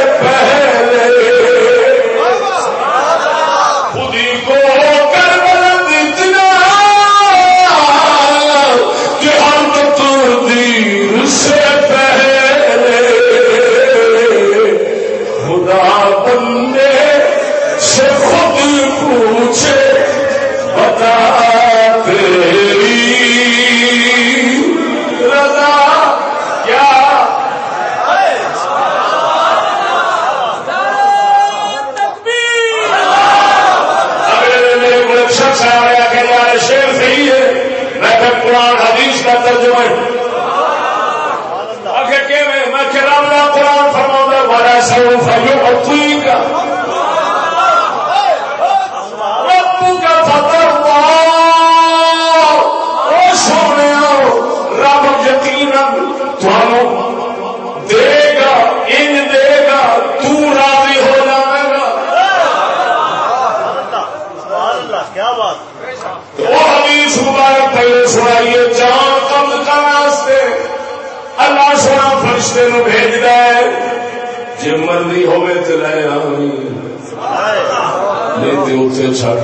چڑھ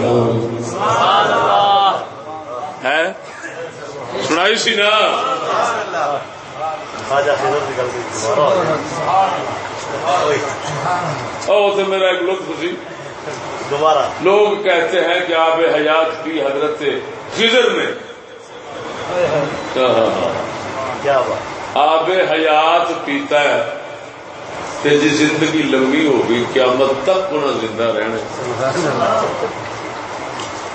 ہے؟ سنائی سی نا او تو میرا ایک لطف سی دوبارہ۔ لوگ کہتے ہیں کہ آب حیات کی حضرت خضر نے کیا بات۔ آب حیات پیتا ہے تے جی زندگی لمبی ہوگی قیامت تک انہیں زندہ رہنا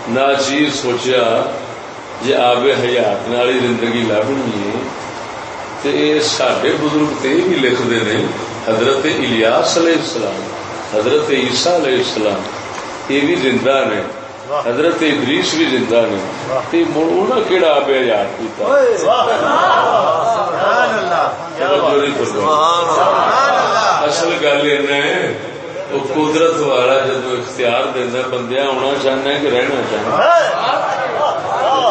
نہ چیز سوچیا جی آب حیات نالی زندگی لبنی ہے تے یہ سڈے بزرگ تے بھی لکھتے ہیں حضرت الیاس علیہ السلام حضرت عیسیٰ علیہ السلام یہ بھی زندہ نے حضرت ادریس بھی زندہ نے تے مڑ انہاں کیڑا آب حیات توجہ نہیں فرمائی۔ اصل گل یہ وہ قدرت والا جدو اختیار دینا بندیا آنا چاہنا ہے کہ رہنا چاہنا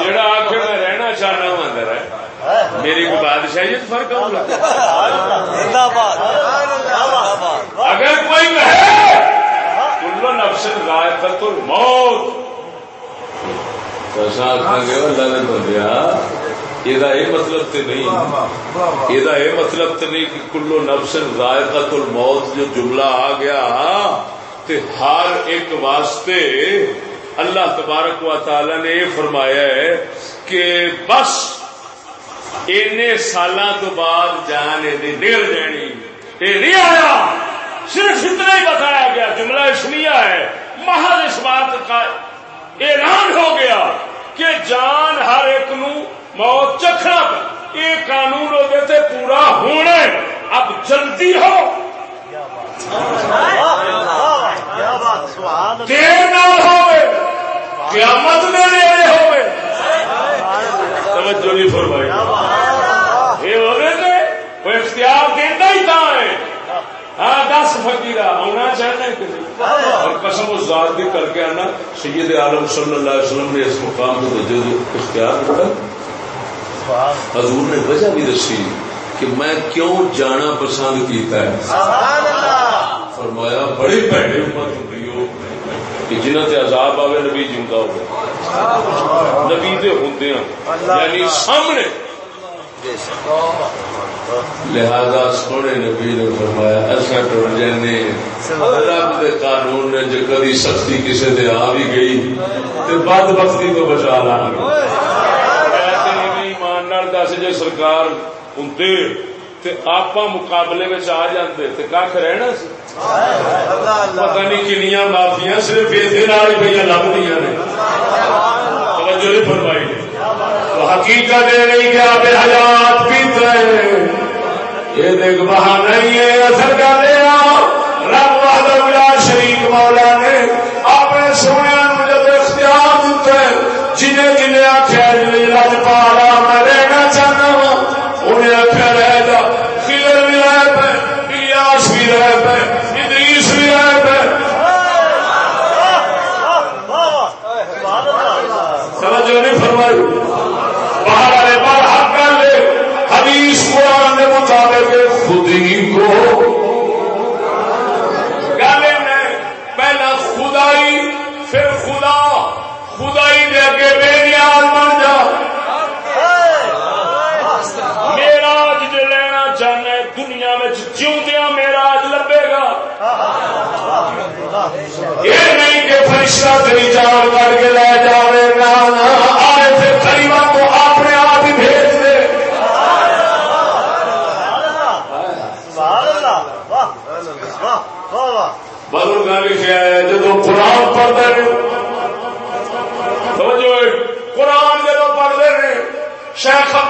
جڑا آ کے میں رہنا چاہنا ہوں اندر ہے میری کوئی بادشاہیت فرق ہوگا اگر کوئی کلو نفس ذائقت الموت تو گے اللہ نے بندیا یہ مطلب تے نہیں یہ مطلب تے نہیں کہ کلو نفس ذائقت الموت جو جملہ آ گیا تے ہر ایک واسطے اللہ تبارک و تعالی نے یہ فرمایا ہے کہ بس اینے سالاں تو بعد جان نکل جانی۔ یہ نہیں آیا صرف اتنا ہی بتایا گیا جملہ اسمیہ ہے۔ محض اس بات کا اعلان ہو گیا کہ جان ہر ایک نو موت چکھنا یہ قانون ہوتے پورا ہونا اب جلدی ہو دیر نہ ہوئے قیامت میں نیڑے ہوئے توجہ نہیں فرمائی یہ ہوگے تھے وہ اختیار دینا ہی تھا ہے ہاں دس فقیرہ ہونا چاہنا ہے کہ اور قسم و ذات بھی کر کے آنا سید عالم صلی اللہ علیہ وسلم نے اس مقام کو اختیار دیتا حضور نے وجہ بھی دسی کہ میں کیوں جانا پسند کیتا ہے؟ فرمایا بڑی بھڑی امت ہوئی ہو۔ کہ تے عذاب آوے نبی جیوندا ہو نبی دے ہوندے ہیں یعنی سامنے۔ لہذا سونے نبی نے فرمایا ایسا ٹر جانے رب دے قانون نے جو کدی سختی کسی دے آ بھی گئی تے بد بختی تو بچا لا ایمان نال دس جے جی سرکار ہوندے تے آپ مقابلے میں آ جاندے تے کھ رہنا سی؟ پتہ نہیں کنیاں معافیاں صرف پہ لبدیاں نے۔ توجہ نہیں فرمائی۔ تو حقیقت یہ نہیں کہ آپ حیات پیتا ہے یہ دیکھ بہانہ ہی ہے، اثر کا رب وحدہ شریک مولا نے اپنے سونے نو جب اختیار دیتا ہے جنہیں جنہیں آخیا لج پالا میں رہنا چاہنا ہوں انہیں آخیا رہ جا خضر بھی رہ پہ الیاس بھی رہ پہ ادریس بھی رہ پہ توجہ نہیں فرمائی باہر کر لے۔ حدیث قرآن کے مطابق خود ہی کو۔ میں پہلا خدائی، پھر خدا۔ خدائی دے بے نیاز بن جا۔ میرا جو لینا چاہنا دنیا میں جیوندیا میرا لبے گا۔ یہ نہیں کہ فرشتہ تیری جان کر کے لے جاوے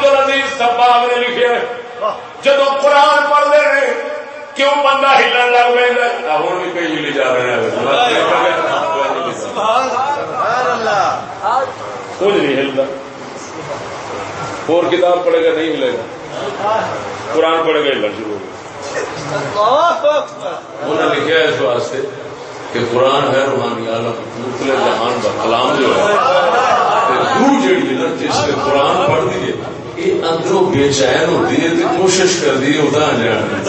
عبد العزیز سباب نے لکھا ہے، جدو قرآن پڑھتے ہیں، کیوں بندہ ہلن لگ پہ؟ ہوں بھی کئی ہلی جا رہے ہیں۔ کچھ نہیں ہلتا۔ اور کتاب پڑھے گا، نہیں ہلے گا۔ قرآن پڑھے گا ہلنا شروع ہوگا انہوں نے لکھا ہے اس واسطے کہ قرآن ہے روحانی عالم مختلف جہان کا کلام جو ہے روح جیڑی ہے نا، جس نے قرآن پڑھ دیے اندروں بے چین ہوتی ہے تو کوشش کر دی ادا جان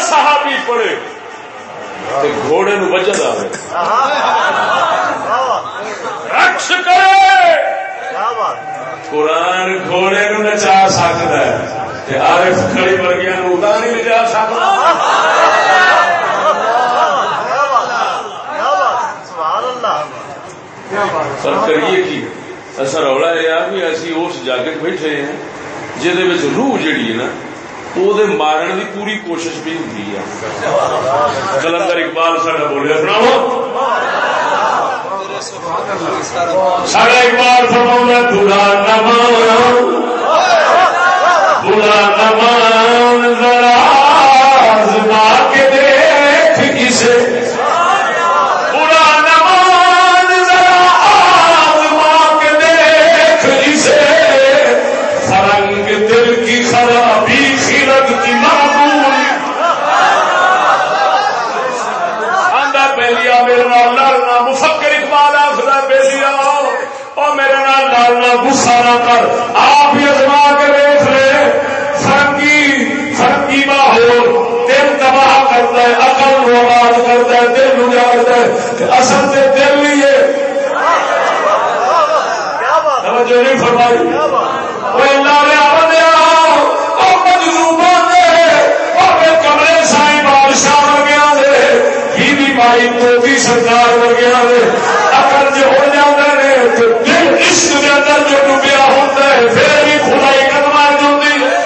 صحابی گھوڑے نو وجد آئے رقص کرے! قرآن گھوڑے نو نچا سکتا ہے عارف کھڑی ورگیاں نو ادا نہیں نچا سکتا۔ پر کریے کی؟ رولا یہ بھی اسی اس بیٹھے ہیں جہد روح جڑی ہے نا وہ مارن کی پوری کوشش بھی ہوتی ہے۔ کلندر اقبال ساڈا بولیا ساڈا اقبال فرما برا نمان برا نمان ذرا اصل سے دل نہیں ہے۔ توجہ نہیں فرمائی۔ وہ اللہ نے بے کمرے بادشاہ دے۔ مائی موتی سرکار دے۔ اگر جو ہو نے، تو دل عشق اندر جو ڈبیا ہوتا ہے، پھر بھی خدائی قدم جاتی ہے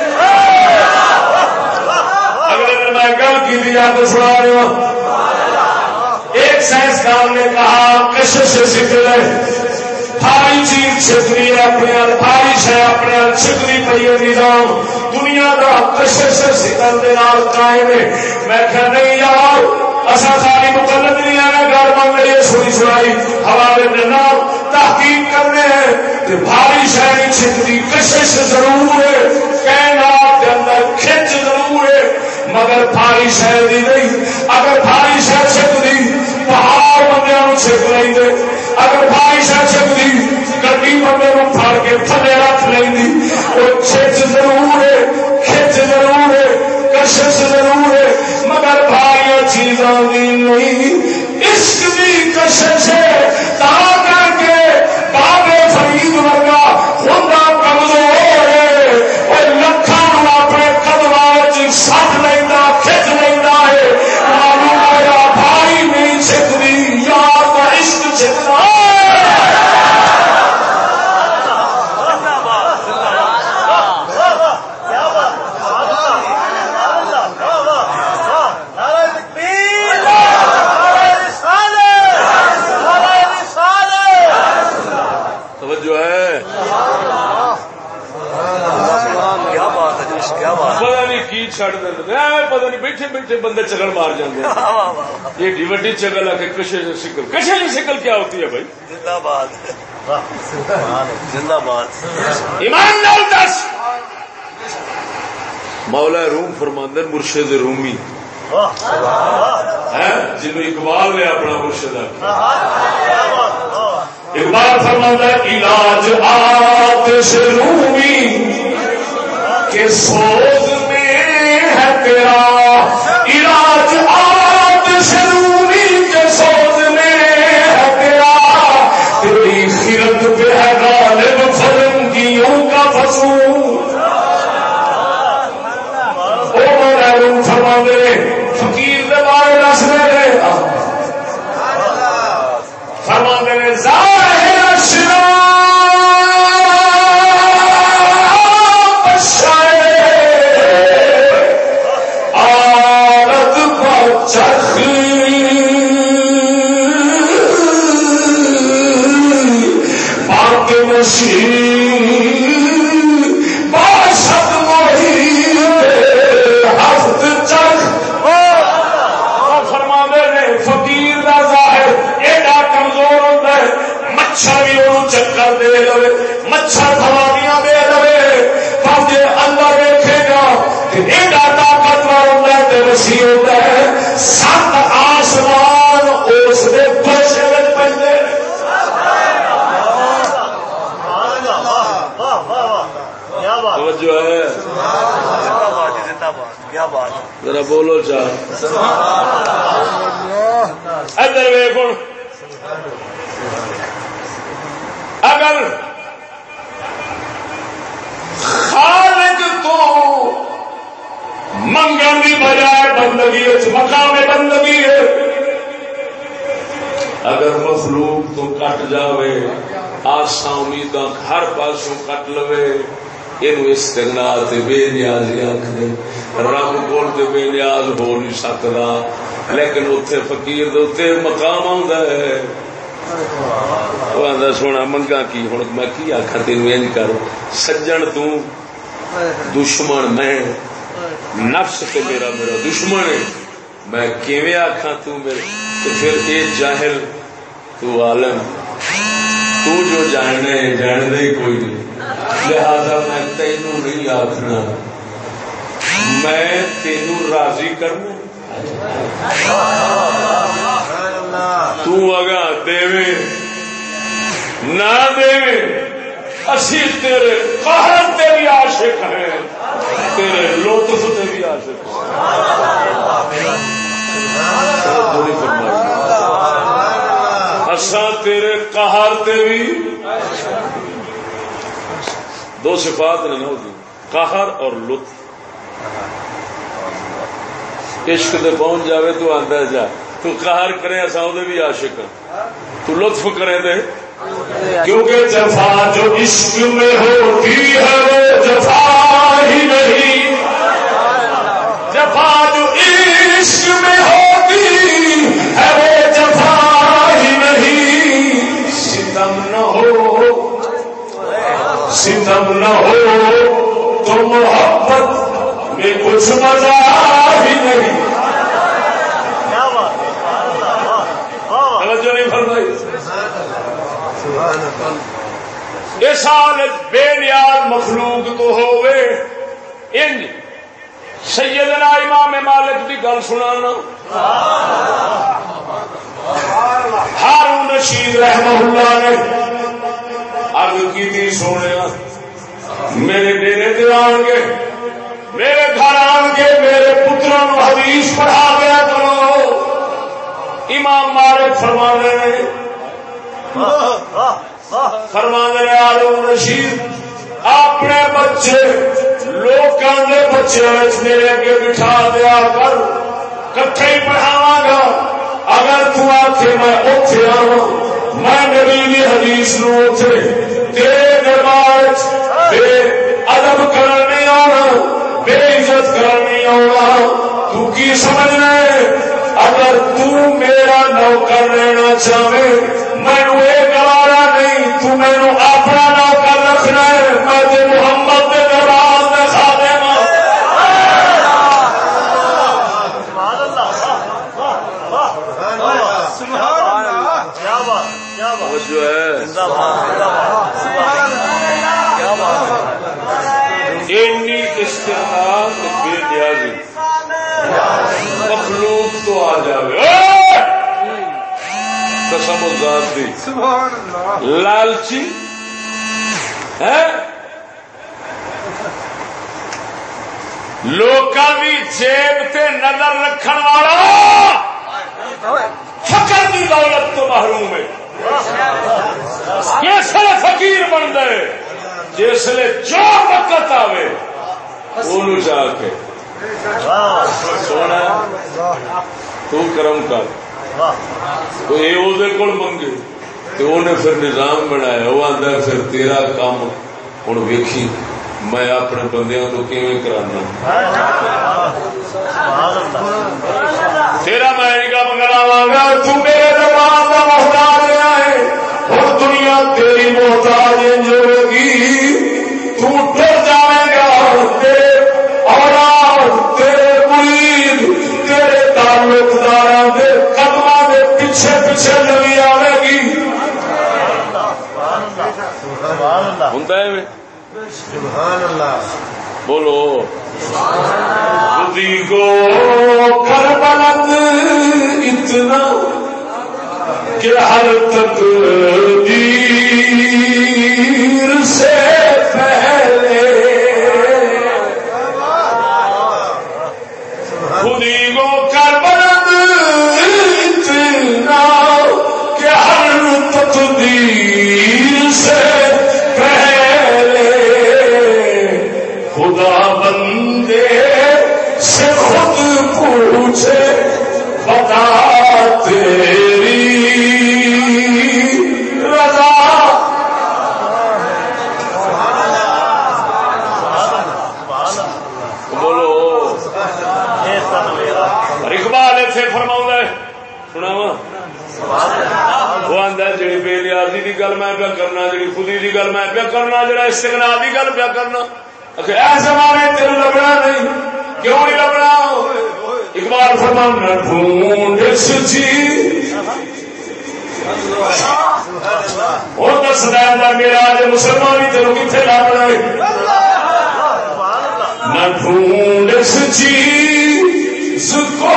اگلے دن میں گل کی سنا رہی ہوں سائنسدان نے کہا کشش سے سیکھ لے چیز چھکری ہے اپنے ہاتھ، شہ اپنے ہاتھ چھکری پی ہے نظام۔ دنیا کا کشش سکل دے نال قائم ہے؟ میں کہ نہیں یار اصا ساری مقلد نہیں آنا گھر بن رہی ہے سنی سنائی حوالے دے نال تحقیق کرنے ہیں۔ کہ بھاری شہری چھکری کشش ضرور ہے؟ کائنات کے اندر کھچ ضرور ہے مگر بھاری شہر نہیں۔ اگر بھاری شہر چھکری پہاڑ بندے چھک لیں گے اگر بارش شہر چھکری گڈی بندے کو پھڑ کے تھلے رکھ لیں گی وہ چھچ ضرور ہے، کھچ ضرور ہے، کشش ضرور ہے، مگر بھائی چیزاں دی نہیں۔ عشق بھی کشش ہے۔ بیٹھے بندے چگل مار جاتے ہیں۔ واہ واہ یہ ڈی وڈی چگل آ کے کشے سے سکل کشے سے سکل کیا ہوتی ہے بھائی؟ زندہ باد۔ زندہ باد۔ ایمان نال دس۔ مولا روم فرماندر مرشد رومی۔ ہے جنو اقبال نے اپنا مرشد اقبال فرماتا ہے علاج آتش رومی کے سوز میں ہے تیرا۔ علاج آپ رومی ذرا بولو چاہ ادھر ویخ اگر خالق تو منگن کی بجائے بندگی مقام بندگی ہے۔ اگر مخلوق تو کٹ جاوے آسا امید ہر پاسوں کٹ لوے۔ یہ استغنا بے نیازی آخر رب کول بے نیاز ہو نہیں سکتا۔ لیکن اتنے فقیر دے مقام آتا ہے۔ وہ سونا منگا کی؟ ہوں میں کی آخا تین کر؟ سجن تو دشمن میں نفس تے میرا میرا دشمن ہے۔ میں کیویں آخا تو میرے؟ تو پھر یہ جاہل تو عالم، تو جو جاننے جاننے کوئی نہیں۔ لہذا میں تینوں نہیں آخنا میں تینوں راضی کرنا تو اگا دے نہ دے اسی تیرے قہر تے بھی عاشق ہیں۔ تیرے لطف تے بھی عاشق ہیں۔ اساں تیرے قہر تے بھی دو صفات نے نہ ہوتی قہر اور لطف۔ عشق دے پہنچ جاوے تو آندا جا۔ تو قہر کرے اساں اودے بھی عاشق ہیں۔ تو لطف کرے دے۔ کیونکہ جفا جو عشق میں ہوتی ہے وہ جفا ہی نہیں۔ ستم نہ ہو تو محبت میں کچھ مزہ ہی نہیں۔ کیا توجہ نہیں فرمائی۔ اس حالت بے نیاز مخلوق تو ہوئے۔ ان سیدنا امام مالک کی گل سنانا۔ ہارون رشید رحمہ اللہ نے اگ کی تھی سونے میرے ڈیرے تے آن کے میرے گھر آن کے میرے پتروں حدیث پڑھا دیا کرو۔ امام مالک فرما نے فرما نے ہارون رشید، اپنے بچے، لوکاں دے بچے میرے اگے بٹھا دیا کر، کٹھے ہی پڑھاواں گا۔ اگر تو آکھے میں اوتھے آواں میں نبی دی حدیث نو اوتھے تیرے دربار ادب کرنے آنا، بے عزت کرنے آنا، تو کی سمجھنا ہے؟ اگر تو میرا نوکر رہنا چاہے مینو یہ گوارا نہیں، تو مینو اپنا نوکر رکھنا ہے میں تے محمد کے دربار میں کھا دے کیا بات کیا بات جو ہے زندہ باد زندہ باد کیا بات اینی استعمال بے نیازی مخلوق تو آ جاوے اے! قسم و ذات دی سبحان اللہ۔ لالچی ہے؟ لوکاں دی جیب تے نظر رکھن والا فقر دی دولت تو محروم ہے۔ کیسے فقیر بن گئے جسے جو وقت آوے اونوں جا کے۔ سونا تو کرم کر۔ یہ وہ کول منگے تو انہیں پھر نظام بنایا وہ پھر تیرا کام ہوں ویکھی، میں اپنے بندیاں تو کیویں کرانا؟ تیرا میں کام گا، تو میرے کا محتاج رہا ہے اور دنیا تیری محتاج ہوگی، تو ڈر ہوں سبحان اللہ۔ بولو۔ خودی کو کر بلند اتنا کہ ہر تک سے پہلے گل میں پیا کرنا جی خودی کی گل میں پیا کرنا، جڑا استغنا کی گل پیا کرنا۔ ایسے مارے تین لبنا نہیں، کیوں نہیں لبنا؟ اقبال فرمان ڈھونڈ سچی ہوں دس دینا میرا آج مسلمان بھی تیرو کتنے لبنا نہ ڈھونڈ چیز کو۔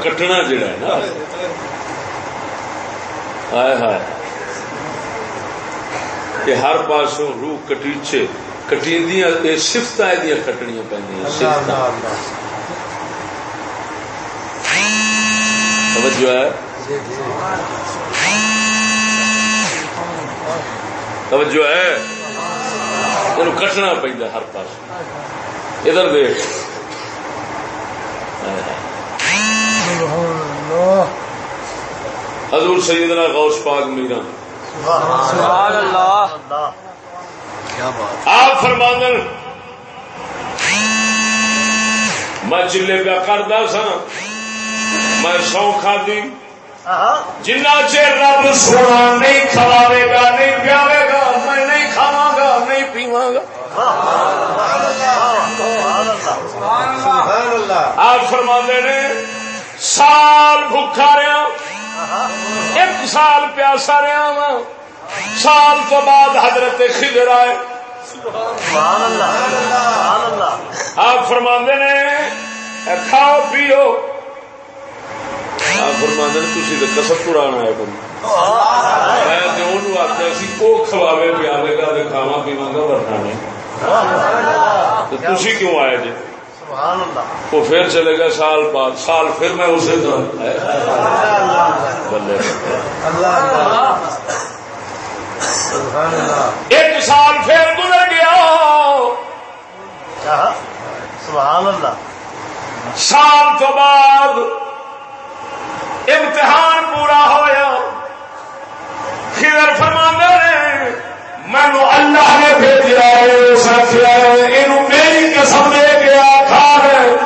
کٹنا جڑا ہے نا۔ ہائے ہائے۔ کہ ہر پاسوں روح کٹیچے کٹیندیاں یہ سفت یہ کٹنیاں پہ سفت توجہ ہے؟ توجہ ہے؟ تین کٹنا پہ ہر پاس ادھر دیکھ۔ حضور سیدنا غوث پاک میرا۔ سبحان اللہ۔ آپ فرماندن میں چلے پیا کرتا سا میں سو کھادی جنا چر رب سونا نہیں کھواوے گا نہیں پیاوے گا میں نہیں کھاوا گا نہیں پیوا گا۔ سبحان اللہ۔ آپ فرما نے سال بھوکا رہا ایک سال پیاسا رہا وا سال تو بعد حضرت خضر آئے۔ آپ فرما نے کھاؤ پیو۔ آپ فرما نے تھی تو کسر پرانا ہے میں آخیا سی وہ کھواوے پیاوے گا تو کھاوا پیوا گا ورنہ نہیں تو تھی کیوں آئے جی؟ وہ پھر چلے گا سال بعد۔ سال پھر میں اسے ایک سال پھر گزر گیا۔ سبحان اللہ۔ سال تو بعد امتحان پورا ہوا پھر فرمانے نے مینو اللہ نے بھیجا ہے میری قسم دے گیا کھا رہے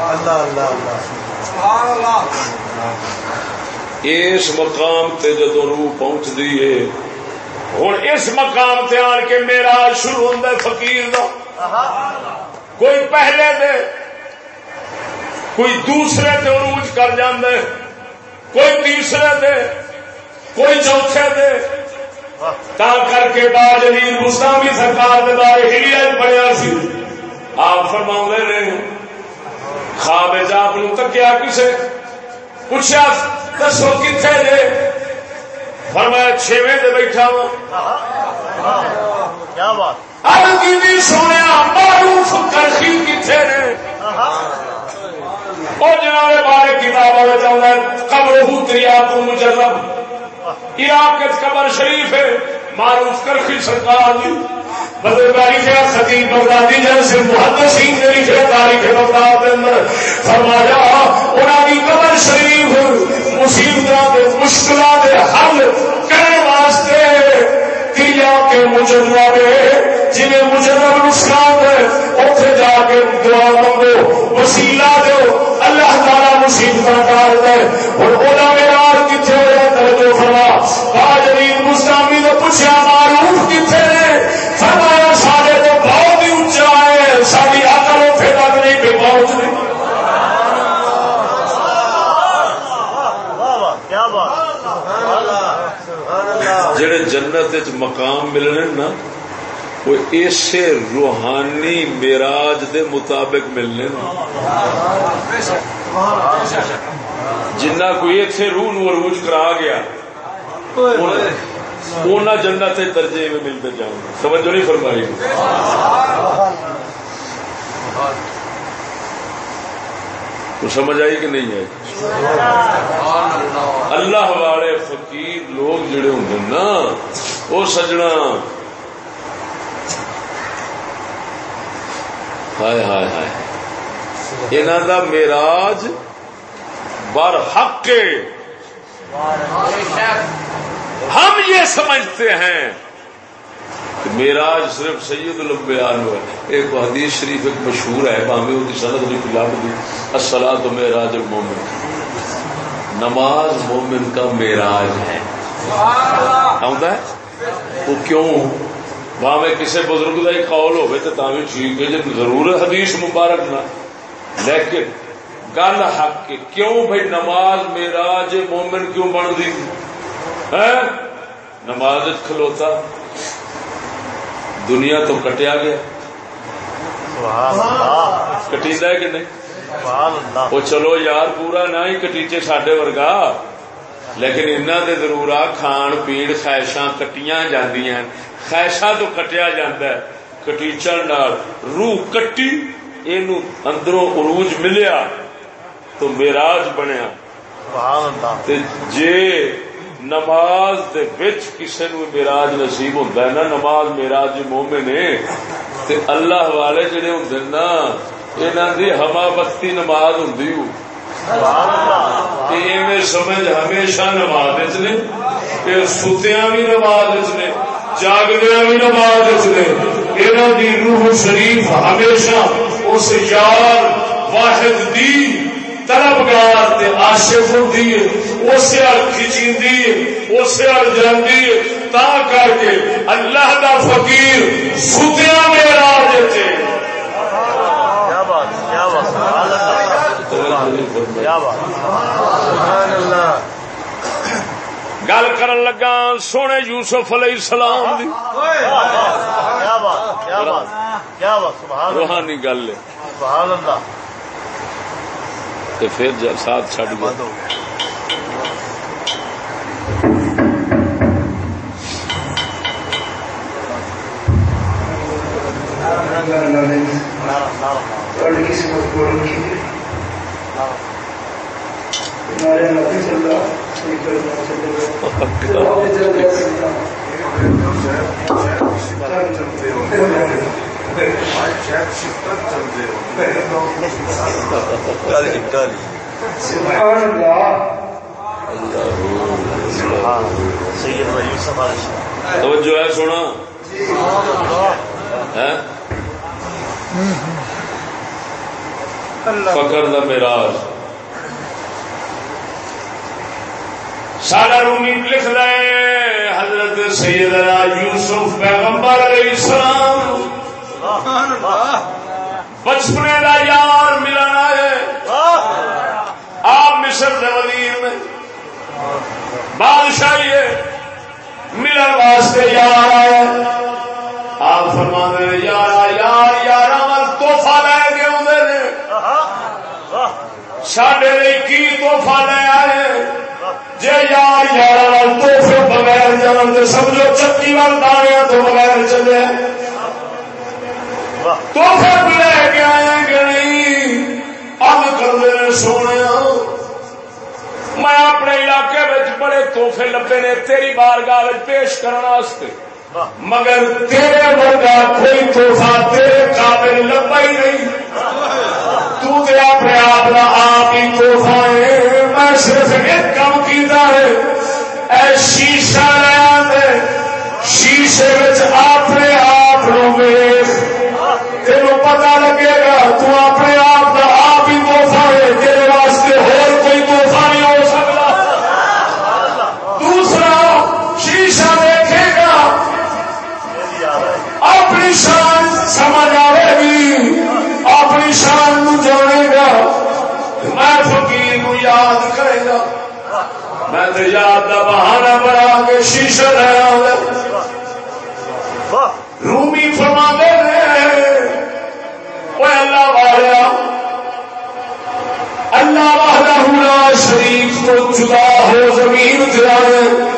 اللہ اللہ اللہ اس مقام تے جدو روح پہنچ دی ہے ہوں اس مقام تے آن کے میرا شروع ہوتا ہے فقیر دا۔ کوئی پہلے دے، کوئی دوسرے تے عروج کر جاندے کوئی تیسرے دے، کوئی چوتھے دے۔ تا کر کے بعد امیر گستاوی سرکار دے بارے ہلیہ پڑیا سی۔ آپ فرما نے خواب آپ تکیا کسے؟ پوچھا دسو کتنے جے؟ فرمایا چھویں دے بیٹھا وا کیا بات؟ ارگی سونے معروف کرخی کتنے نے وہ بارے کتاب چاہتا ہے قبر ہو دریا تو مجرب عراق قبر شریف ہے۔ معروف کرخی سرکار دی۔ بدل خطیب بغدادی جیسے محدثین نے لکھے تاریخ بغداد اندر فرمایا قبر شریف مصیبت مشکلات حل کرنے واسطے کریا کے مجرب جی مجرب نسخان ہے اتنے جا کے دعا منگو وسیلہ دو، اللہ تعالی مصیبت ڈال دے۔ اور میرا کتنے ہوا توجہ فرما آج عید مستامی نے پوچھا معروف کتنے نے فرمایا سارے تو بہت ہی اونچا ہے ساری عقل اتنے تک نہیں پہ پہنچ رہی جڑے جنت مقام ملنے نا وہ اسے روحانی میراج دے مطابق ملنے نا۔ جنہ کوئی اتنے روح نو عروج کرا گیا اونا جنت درجے میں ملتے جاؤں توجہ نہیں فرمائی۔ تو سمجھ آئی کہ نہیں آئی؟ اللہ والے فقیر لوگ جڑے ہوں نا وہ سجنا۔ ہائے ہائے ہائے۔ انہوں دا میراج بر حق ہم یہ سمجھتے ہیں۔ میراج صرف سید الانبیاء ہوا ہے۔ ایک حدیث شریف ایک مشہور ہے باہمی ہوتی سند نہیں پلا دی۔ السلام تو میراج المومن۔ نماز مومن کا میراج ہے۔ آتا ہے؟ وہ کیوں؟ باہمیں کسی بزرگ کا ہی قول ہوئے تو تاوی ٹھیک ہے جب ضرور حدیث مبارک نہ۔ لیکن گل حق کے کیوں بھائی نماز میراج مومن کیوں بن دی ہے نماز کھلوتا۔ دنیا تو کٹیا گیا۔ کٹیدا ہے کہ نہیں؟ وہ چلو یار پورا نہ ہی کٹیچے سڈے ورگا۔ لیکن انہوں دے ضرور آ کھان پی خواہشاں کٹیاں جاندیاں خواہشاں تو کٹیا جاندہ ہے۔ کٹیچن نال روح کٹی اینو اندروں عروج ملیا تو میراج بنیا۔ تے جے نماز دے وچ کسے نو میراج نصیب ہوندا ہے نا؟ نماز میراج مومن ہے۔ تے اللہ والے جڑے ہوندے نا، انہاں دی ہوا بستی نماز ہوندی ہو۔ تے ایویں سمجھ ہمیشہ نماز وچ نے، تے ستیاں بھی نماز وچ نے، جاگدیاں بھی نماز وچ نے۔ انہاں دی روح شریف ہمیشہ اس یار واحد دی طلبگار تے عاشق ہوندی ہے کھچیندی جاندی ہے تا کر کے اللہ دا فقیر ستیا میں راج تے کیا بات کیا بات سبحان اللہ کیا بات سبحان اللہ۔ گل کرن لگا سونے یوسف علیہ السلام دی۔ کیا بات کیا بات کیا بات سبحان اللہ۔ روحانی گل ہے۔ سبحان اللہ۔ تے پھر جب ساتھ چھڈ گیا نعرہ نعرہ سبحان اللہ توجہ ہے، سونا۔ ہے؟ فکر دا میراج سارا رومی لکھ رہے حضرت سیدنا یوسف پیغمبر علیہ السلام۔ بچپنے کا یار ملنا ہے۔ آپ مصر دے وزیر میں بادشاہی ہے، ملن واسطے یار آیا۔ آپ فرما دے یار یار یار توحفہ لے کے آدھے نے۔ سڈے لیے کی توحفہ لے آئے؟ جے یار یار توحفے بغیر جان سمجھو چکی وال دانیا تو بغیر چلے۔ توحفے بھی لے کے آئے کہ نہیں؟ اب کرتے سونے میں اپنے علاقے بڑے توحفے لبے نے تیری بارگاہ پیش کرنے مگر تیرے ورگا کوئی توحفہ تیرے قابل لبا ہی نہیں. تو تے اپنے آپ کا آپ ہی توحفہ ہے. میں صرف ایک کام کیتا ہے. اے شیشہ لیا شیشے آپ ویخ تین پتا لگے گا تو اپنے آپ کا آپ ہی توحفہ ہے تیرے واسطے اور کوئی توحفہ نہیں ہو سکتا۔ دوسرا شیشہ دیکھے گا۔ اپنی شان سمجھ آئے گی اپنی شان جانے گا۔ میں فقیر نو یاد کرے گا۔ میں تو یاد کا بہانا بنا کے شیشہ لیا رومی فرما دے وہ اللہ والا۔ اللہ والا لا شریف تو جدا ہو زمین جانے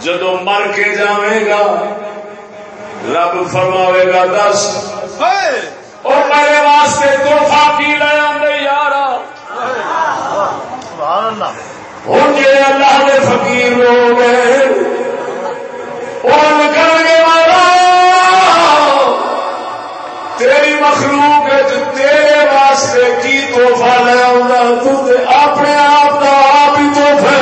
جدو مر کے جائے گا، رب فرماوے گا، دس۔ اور میرے واسطے توحفہ کی لے آدھے یار ہوں جی اللہ کے فقیر لوگ ہیں واسطے کی توحفہ لے آؤں تو اپنے آپ کا آپ ہی توحفہ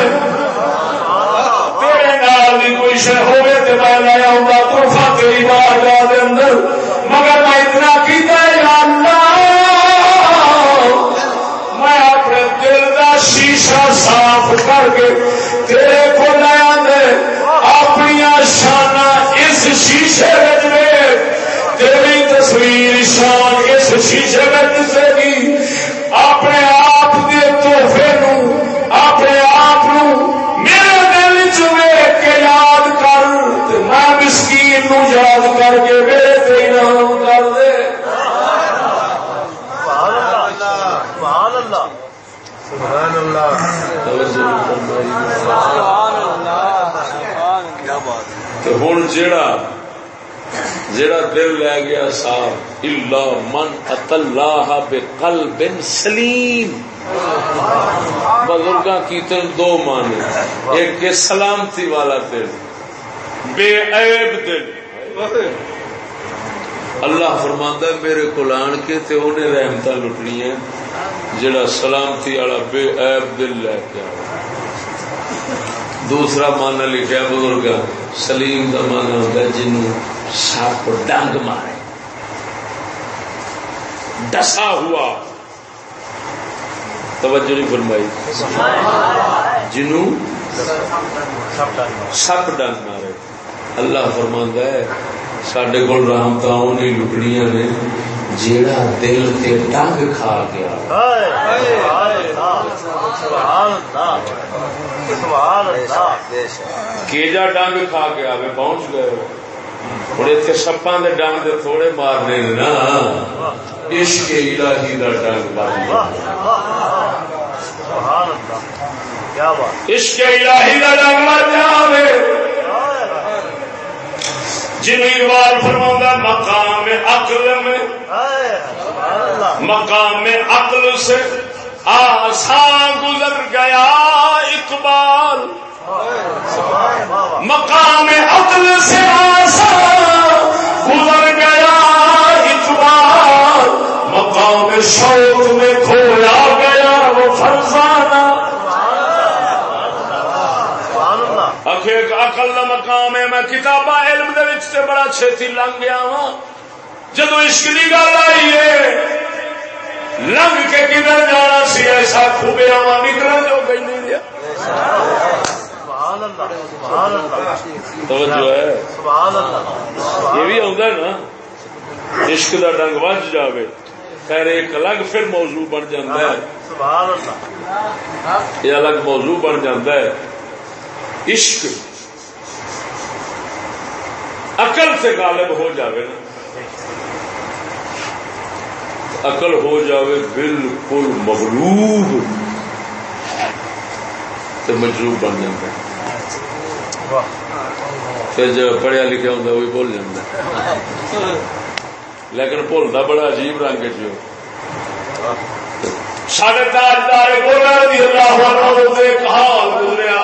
تیرے نال بھی کوئی شہ ہوگی تو میں لے آؤں توحفہ تیری بارگاہ دے اندر۔ مگر میں اتنا کیتا ہے، یا اللہ! میں اپنے دل کا شیشہ صاف کر کے تیرے کو لیا دے اپنی شانہ اس شیشے تو ہوں جیڑا جیڑا دل لے گیا صاحب اللہ من اللہ بے کل بن سلیم بزرگاں کی دو مانے ایک کے سلامتی والا دل، بے عیب دل۔ اللہ فرماندا ہے، میرے کو آن کے تے انہیں رحمت لٹنی ہے جڑا سلامتی والا بے عیب دل لے کے آیا۔ دوسرا مانا لکھا بزرگ سلیم کا مانا ہوتا ہے جنوں سپ ڈنگ مارے۔ ڈسا ہوا۔ توجہ نہیں فرمائی۔ جنوں سپ ڈنگ مارے۔ اللہ فرماندا ہے سڈے کو رحمت نہیں لٹنیاں نے۔ جیڑا دل تے ڈنگ کھا گیا۔ کیجا ڈنگ کھا کے آگے پہنچ گئے ہوں۔ اتنے سپاں دے ڈنگ دے تھوڑے مارنے نے نا۔ عشق الہی دا ڈنگ بن عشق الہی دا ڈنگ جاوے جن اقبال فرما مقام عقل میں۔ مقام عقل سے آسان گزر گیا اقبال۔ مقام عقل سے آسان گزر گیا اقبال۔ مقام شوق میں کھویا گیا وہ فرزانہ اقل کا مقام ہے۔ میں کتابا علم دے وچ تے بڑا چھتی لنگ گیا ہاں۔ جدو عشق کی گل آئی ہے لنگ کے کدھر جانا سی؟ ایسا خوبے آوا نکل جو گئی نہیں رہا توجہ ہے۔ یہ بھی آتا ہے نا عشق کا ڈنگ وج جائے خیر ایک الگ پھر موضوع بن جاتا ہے۔ یہ الگ موضوع بن جاتا ہے۔ عشق عقل سے غالب ہو جاوے نا۔ عقل ہو جاوے بالکل مغلوب۔ تو مجروب بن جاتا پھر جو پڑھیا لکھا ہوں وہی بھول جاتا لیکن بھولتا بڑا عجیب رنگ چ ساڈے تاجدار بولا رضی اللہ عنہ گزریا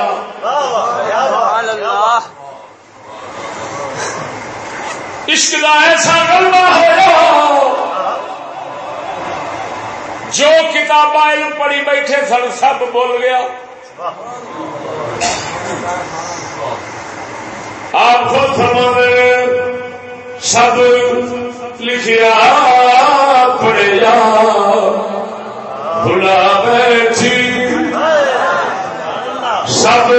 عشق ایسا غلبہ ہوا جو کتاب علم پڑھی بیٹھے سن سب بول گیا آپ خود فرما سب لکھیا پڑھیا بھلا بیٹھی۔ سب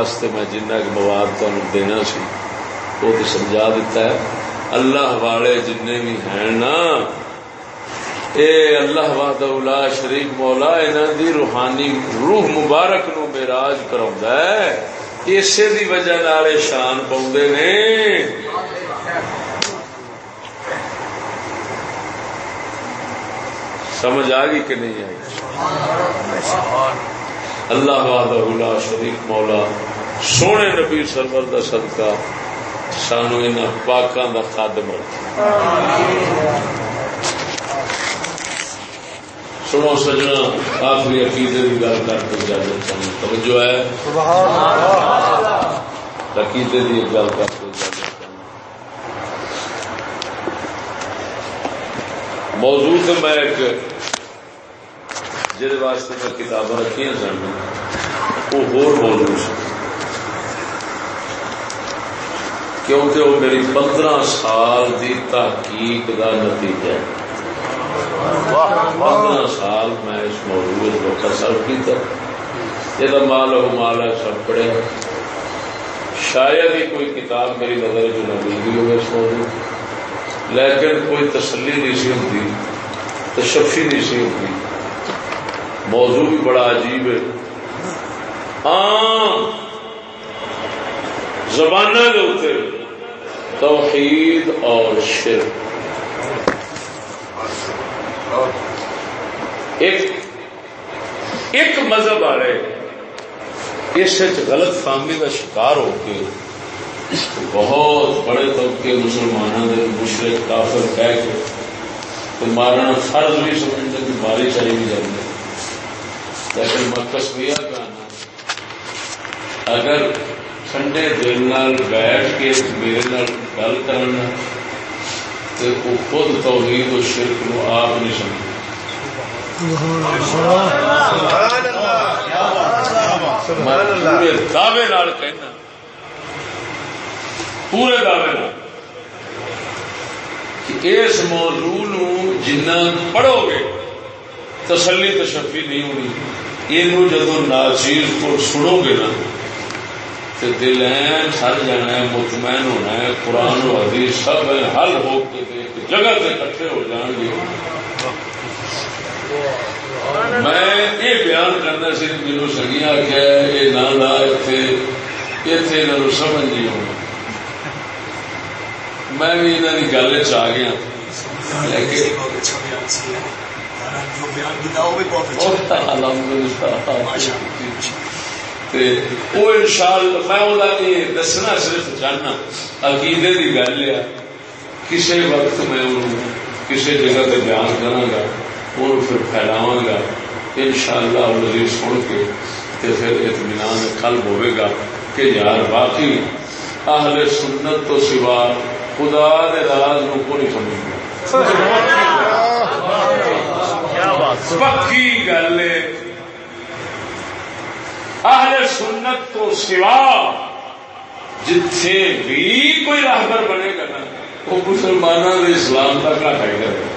واسطے میں جنہ کہ مواد تمہیں دینا سی، وہ تو سمجھا دیتا ہے، اللہ والے جن بھی ہیں نا، اے اللہ وحدہ لا شریف مولا، انہاں دی روحانی روح مبارک نو میراج کراوندا ہے۔ اسے دی وجہ نال شان پاوندے نے۔ سمجھ آ گئی کہ نہیں آئی؟ اللہ وحدہ لا شریف مولا۔ سونے نبی سرور دا صدقہ سانو ان پاکاں دا خادم رکھ سنو سجنا، آخری عقیدے کی گل کر کے اجازت چاہیے۔ توجہ ہے؟ عقیدے کی گل کر کے اجازت موضوع تو میں ایک جہد واسطے میں کتابیں رکھی سن۔ وہ ہور موضوع سی کیونکہ وہ میری پندرہ سال دی تحقیق کا نتیجہ ہے۔ پندرہ سال میں اس موضوع کو صرف کیا یہ مال و مال ہے سب پڑھے۔ شاید ہی کوئی کتاب میری نظر جو نہ گئی ہوگی اس موضوع۔ لیکن کوئی تسلی نہیں سی ہوتی تشفی نہیں سی ہوتی۔ موضوع بھی بڑا عجیب ہے۔ زبان کے توحید اور شرک۔ ایک ایک مذہب والے اس غلط فہمی کا شکار ہو کے بہت بڑے طبقے مسلمانوں کے مشرق، کافر کہہ کے مارنا فرض بھی سمجھتے کہ ماری چلی بھی جاتی لیکن مکس بھی کہنا اگر ٹھنڈے دل نال بیٹھ کے میرے نال گل کرنا تو وہ خود توحید و شرک نو آپ نہیں سمجھ پورے دعوے نال کہنا پورے دعوے نال کہ اس موضوع نو جنہ پڑھو گے تسلی تشفی نہیں ہونی یہ جدو ناچیز کو سنو گے نا تو دل سر جانا ہے، مطمئن ہونا ہے، قرآن و حدیث سب حل ہو کے ایک جگہ سے کٹھے ہو جان گے۔ میں یہ بیان کرنا سی میرے سگیا کیا یہ نہ لا اتنے اتنے یہاں سمجھ نہیں ہونا میں بھی انہوں کی گل چ گیا۔ وہ میں دسنا صرف چاہنا عقیدے گل ہے۔ وقت میں جگہ پہ بیان کرا گا پھر پھیلاوا گا ان شاء اللہ سن کے پھر اطمینان قلب ہوئے گا کہ یار باقی اہل سنت تو سوا خدا دے راز نو کو نہیں سمجھ پکی گل اہل سنت تو سوا جتھے بھی کوئی راہبر بنے گا نا، وہ مسلمانوں کے اسلام کا گھاٹا ہی کرے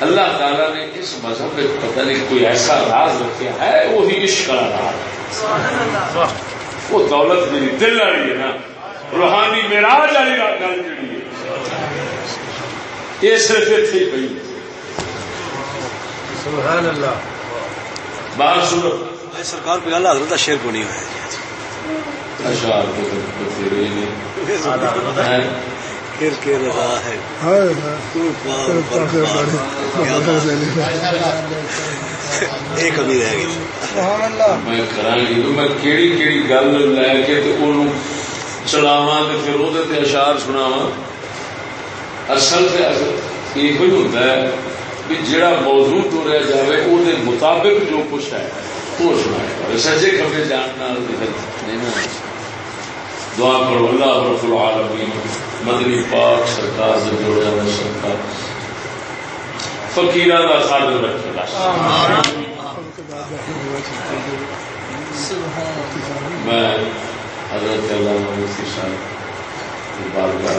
اللہ تعالیٰ نے اس مذہب میں پتہ نہیں کوئی ایسا راز رکھا ہے، وہی عشق کا راز۔ وہ دولت میری دل والی ہے نا، روحانی میراج والی گل جڑی ہے جی یہ صرف اتنے ہی پی سبحان اللہ۔ بات سنو۔ سرکار پہ اللہ حضرت شیر کو نہیں ہوا اشعار ایک ابھی رہ گئی۔ میں کرا گی تو میں کیڑی کیڑی گل لے کے تو پھر وہ تے اشعار سناواں۔ اصل تے اصل یہ ہوتا ہے۔ کہ جڑا موضوع جاوے او دے مطابق جو کچھ ہے وہ سنائے سجے کبھی جاننا نہیں دعا کرو اللہ رب العالمین مدنی پاک سرکار سے جوڑا میں سرکار فقیرہ کا خادم میں حضرت اللہ مفتی صاحب گا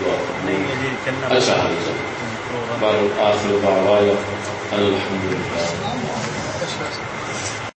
دعا نہیں اچھا قالوا آخر دعوانا الحمد لله.